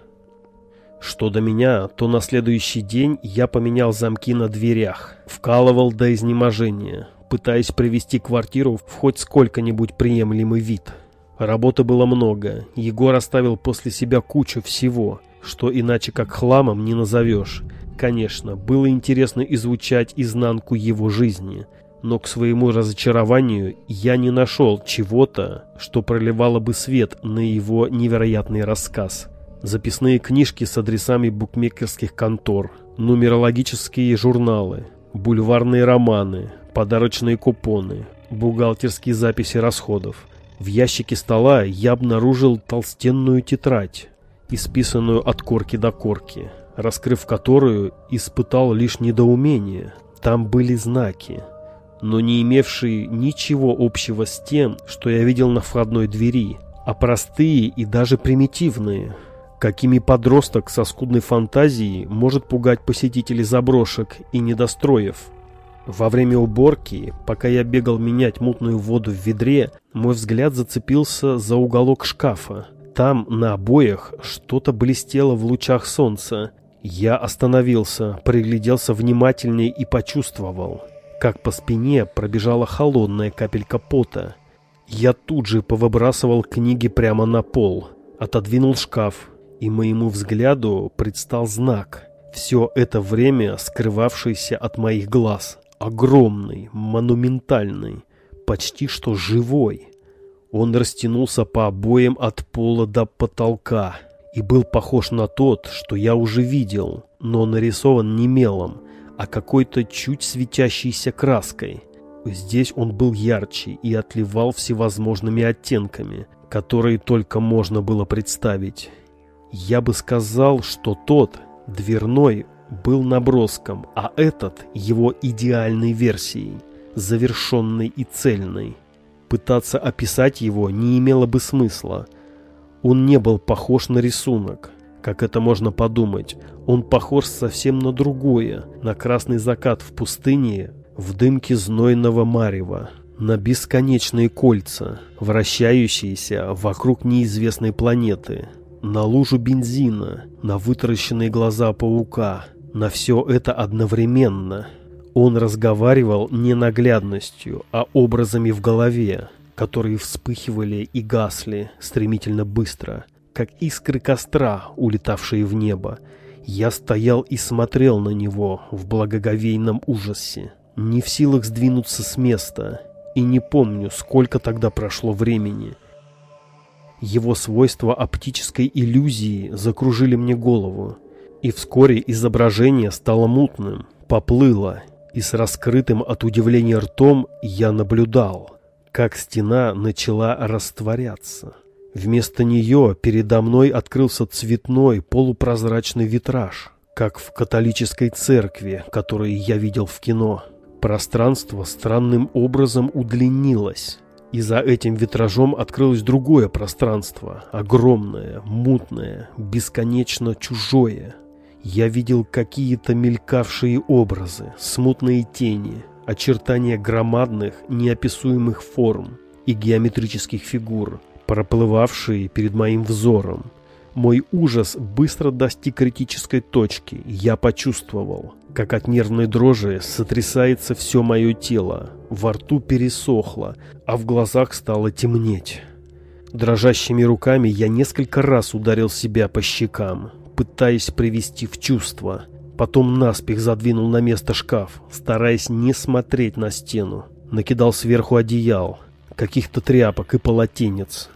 Что до меня, то на следующий день я поменял замки на дверях, вкалывал до изнеможения, пытаясь привести квартиру в хоть сколько-нибудь приемлемый вид – Работы было много. Егор оставил после себя кучу всего, что иначе как хламом не назовешь. Конечно, было интересно изучать изнанку его жизни, но к своему разочарованию я не нашел чего-то, что проливало бы свет на его невероятный рассказ. Записные книжки с адресами букмекерских контор, нумерологические журналы, бульварные романы, подарочные купоны, бухгалтерские записи расходов – в ящике стола я обнаружил толстенную тетрадь, исписанную от корки до корки, раскрыв которую, испытал лишь недоумение. Там были знаки, но не имевшие ничего общего с тем, что я видел на входной двери, а простые и даже примитивные, какими подросток со скудной фантазией может пугать посетителей заброшек и недостроев. Во время уборки, пока я бегал менять мутную воду в ведре, мой взгляд зацепился за уголок шкафа. Там, на обоях, что-то блестело в лучах солнца. Я остановился, пригляделся внимательнее и почувствовал, как по спине пробежала холодная капелька пота. Я тут же повыбрасывал книги прямо на пол, отодвинул шкаф, и моему взгляду предстал знак, все это время скрывавшийся от моих глаз огромный, монументальный, почти что живой. Он растянулся по обоям от пола до потолка и был похож на тот, что я уже видел, но нарисован не мелом, а какой-то чуть светящейся краской. Здесь он был ярче и отливал всевозможными оттенками, которые только можно было представить. Я бы сказал, что тот, дверной, был наброском, а этот его идеальной версией, завершенной и цельной. Пытаться описать его не имело бы смысла. Он не был похож на рисунок, как это можно подумать. Он похож совсем на другое, на красный закат в пустыне, в дымке знойного марева, на бесконечные кольца, вращающиеся вокруг неизвестной планеты, на лужу бензина, на вытаращенные глаза паука, на все это одновременно. Он разговаривал не наглядностью, а образами в голове, которые вспыхивали и гасли стремительно быстро, как искры костра, улетавшие в небо. Я стоял и смотрел на него в благоговейном ужасе, не в силах сдвинуться с места, и не помню, сколько тогда прошло времени. Его свойства оптической иллюзии закружили мне голову, и вскоре изображение стало мутным, поплыло, и с раскрытым от удивления ртом я наблюдал, как стена начала растворяться. Вместо нее передо мной открылся цветной полупрозрачный витраж, как в католической церкви, который я видел в кино. Пространство странным образом удлинилось, и за этим витражом открылось другое пространство, огромное, мутное, бесконечно чужое, я видел какие-то мелькавшие образы, смутные тени, очертания громадных, неописуемых форм и геометрических фигур, проплывавшие перед моим взором. Мой ужас быстро достиг критической точки. Я почувствовал, как от нервной дрожи сотрясается все мое тело, во рту пересохло, а в глазах стало темнеть. Дрожащими руками я несколько раз ударил себя по щекам пытаясь привести в чувство. Потом наспех задвинул на место шкаф, стараясь не смотреть на стену. Накидал сверху одеял, каких-то тряпок и полотенец.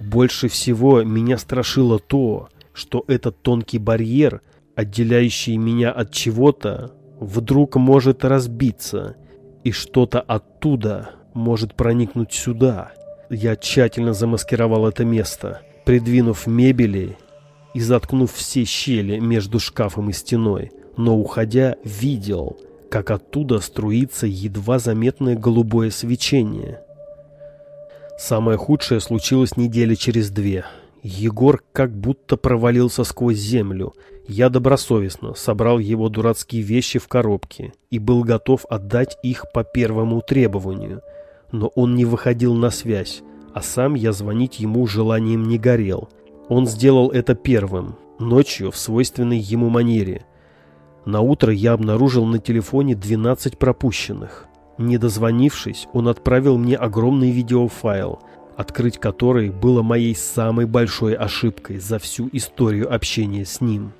Больше всего меня страшило то, что этот тонкий барьер, отделяющий меня от чего-то, вдруг может разбиться, и что-то оттуда может проникнуть сюда. Я тщательно замаскировал это место, придвинув мебели и заткнув все щели между шкафом и стеной, но, уходя, видел, как оттуда струится едва заметное голубое свечение. Самое худшее случилось недели через две. Егор как будто провалился сквозь землю. Я добросовестно собрал его дурацкие вещи в коробке и был готов отдать их по первому требованию. Но он не выходил на связь, а сам я звонить ему желанием не горел – он сделал это первым, ночью в свойственной ему манере. На утро я обнаружил на телефоне 12 пропущенных. Не дозвонившись, он отправил мне огромный видеофайл, открыть который было моей самой большой ошибкой за всю историю общения с ним.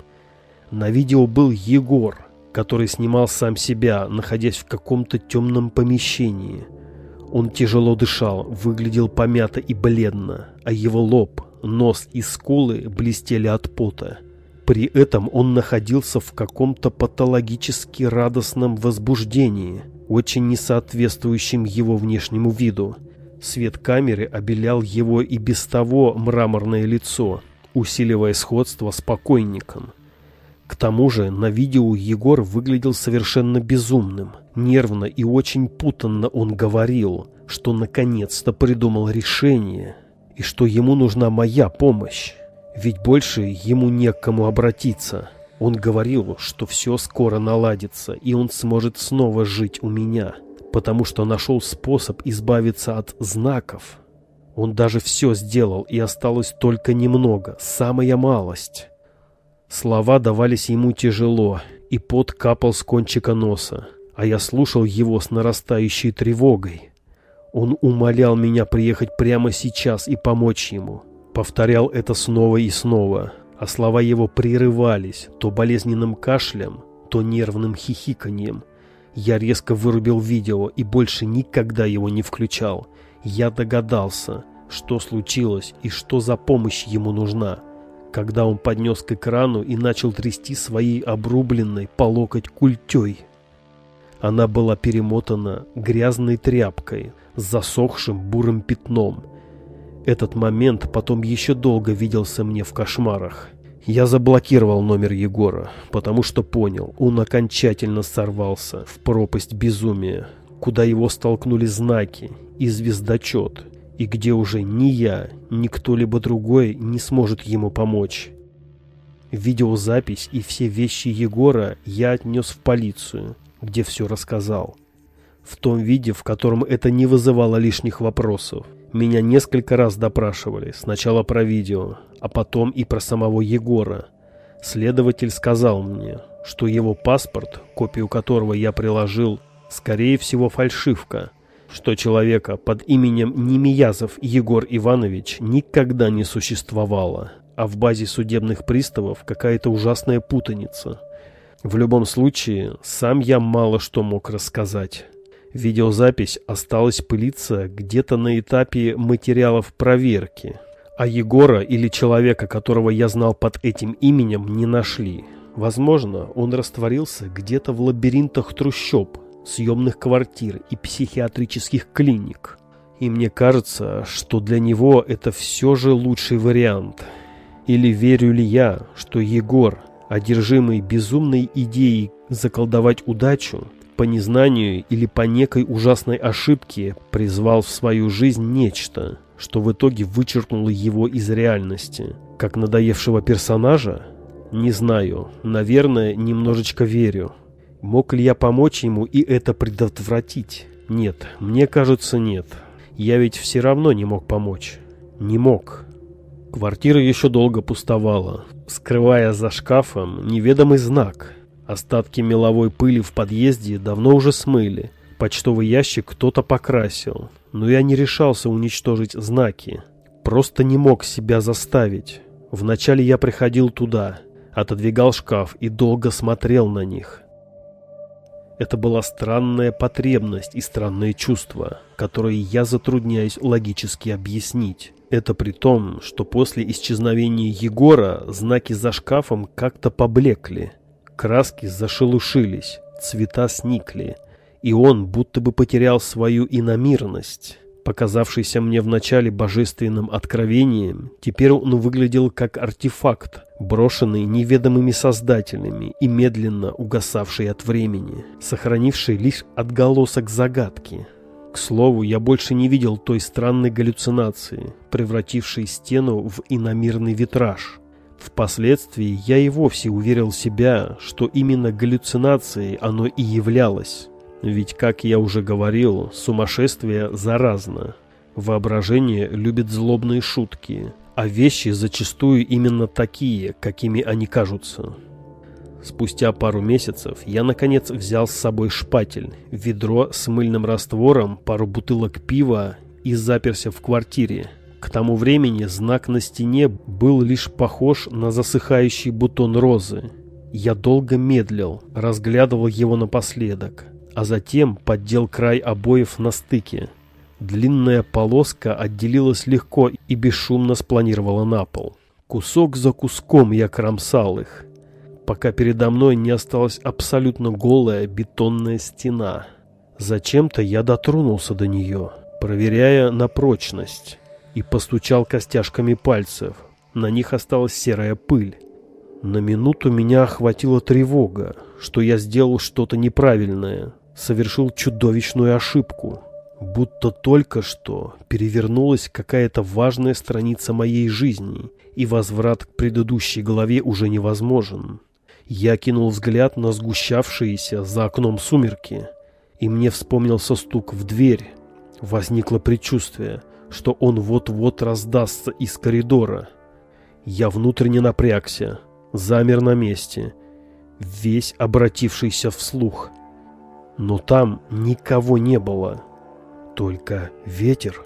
На видео был Егор, который снимал сам себя, находясь в каком-то темном помещении. Он тяжело дышал, выглядел помято и бледно, а его лоб, Нос и скулы блестели от пота. При этом он находился в каком-то патологически радостном возбуждении, очень несоответствующем его внешнему виду. Свет камеры обелял его и без того мраморное лицо, усиливая сходство с покойником. К тому же на видео Егор выглядел совершенно безумным. Нервно и очень путанно он говорил, что наконец-то придумал решение – и что ему нужна моя помощь, ведь больше ему не к кому обратиться. Он говорил, что все скоро наладится, и он сможет снова жить у меня, потому что нашел способ избавиться от знаков. Он даже все сделал, и осталось только немного, самая малость. Слова давались ему тяжело, и пот капал с кончика носа, а я слушал его с нарастающей тревогой. Он умолял меня приехать прямо сейчас и помочь ему. Повторял это снова и снова, а слова его прерывались то болезненным кашлем, то нервным хихиканьем. Я резко вырубил видео и больше никогда его не включал. Я догадался, что случилось и что за помощь ему нужна, когда он поднес к экрану и начал трясти своей обрубленной по локоть культей. Она была перемотана грязной тряпкой с засохшим бурым пятном. Этот момент потом еще долго виделся мне в кошмарах. Я заблокировал номер Егора, потому что понял, он окончательно сорвался в пропасть безумия, куда его столкнули знаки и звездочет, и где уже ни я, ни кто-либо другой не сможет ему помочь. Видеозапись и все вещи Егора я отнес в полицию, где все рассказал. В том виде, в котором это не вызывало лишних вопросов. Меня несколько раз допрашивали, сначала про видео, а потом и про самого Егора. Следователь сказал мне, что его паспорт, копию которого я приложил, скорее всего фальшивка, что человека под именем Немиязов Егор Иванович никогда не существовало, а в базе судебных приставов какая-то ужасная путаница. В любом случае, сам я мало что мог рассказать. Видеозапись осталась пылиться где-то на этапе материалов проверки – а Егора или человека, которого я знал под этим именем, не нашли. Возможно, он растворился где-то в лабиринтах трущоб, съемных квартир и психиатрических клиник. И мне кажется, что для него это все же лучший вариант. Или верю ли я, что Егор, одержимый безумной идеей заколдовать удачу, по незнанию или по некой ужасной ошибке призвал в свою жизнь нечто – что в итоге вычеркнуло его из реальности. Как надоевшего персонажа? Не знаю. Наверное, немножечко верю. Мог ли я помочь ему и это предотвратить? Нет, мне кажется, нет. Я ведь все равно не мог помочь. Не мог. Квартира еще долго пустовала, скрывая за шкафом неведомый знак. Остатки меловой пыли в подъезде давно уже смыли. Почтовый ящик кто-то покрасил но я не решался уничтожить знаки. Просто не мог себя заставить. Вначале я приходил туда, отодвигал шкаф и долго смотрел на них. Это была странная потребность и странные чувства, которые я затрудняюсь логически объяснить. Это при том, что после исчезновения Егора знаки за шкафом как-то поблекли. Краски зашелушились, цвета сникли, и он будто бы потерял свою иномирность. Показавшийся мне вначале божественным откровением, теперь он выглядел как артефакт, брошенный неведомыми создателями и медленно угасавший от времени, сохранивший лишь отголосок загадки. К слову, я больше не видел той странной галлюцинации, превратившей стену в иномирный витраж. Впоследствии я и вовсе уверил себя, что именно галлюцинацией оно и являлось. Ведь, как я уже говорил, сумасшествие заразно. Воображение любит злобные шутки, а вещи зачастую именно такие, какими они кажутся. Спустя пару месяцев я наконец взял с собой шпатель, ведро с мыльным раствором, пару бутылок пива и заперся в квартире. К тому времени знак на стене был лишь похож на засыхающий бутон розы. Я долго медлил, разглядывал его напоследок а затем поддел край обоев на стыке. Длинная полоска отделилась легко и бесшумно спланировала на пол. Кусок за куском я кромсал их, пока передо мной не осталась абсолютно голая бетонная стена. Зачем-то я дотронулся до нее, проверяя на прочность, и постучал костяшками пальцев. На них осталась серая пыль. На минуту меня охватила тревога, что я сделал что-то неправильное, совершил чудовищную ошибку. Будто только что перевернулась какая-то важная страница моей жизни, и возврат к предыдущей главе уже невозможен. Я кинул взгляд на сгущавшиеся за окном сумерки, и мне вспомнился стук в дверь. Возникло предчувствие, что он вот-вот раздастся из коридора. Я внутренне напрягся, замер на месте, весь обратившийся вслух – но там никого не было, только ветер.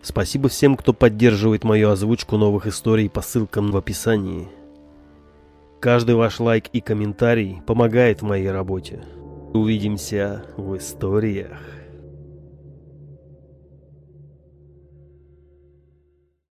Спасибо всем, кто поддерживает мою озвучку новых историй по ссылкам в описании. Каждый ваш лайк и комментарий помогает в моей работе. Увидимся в историях.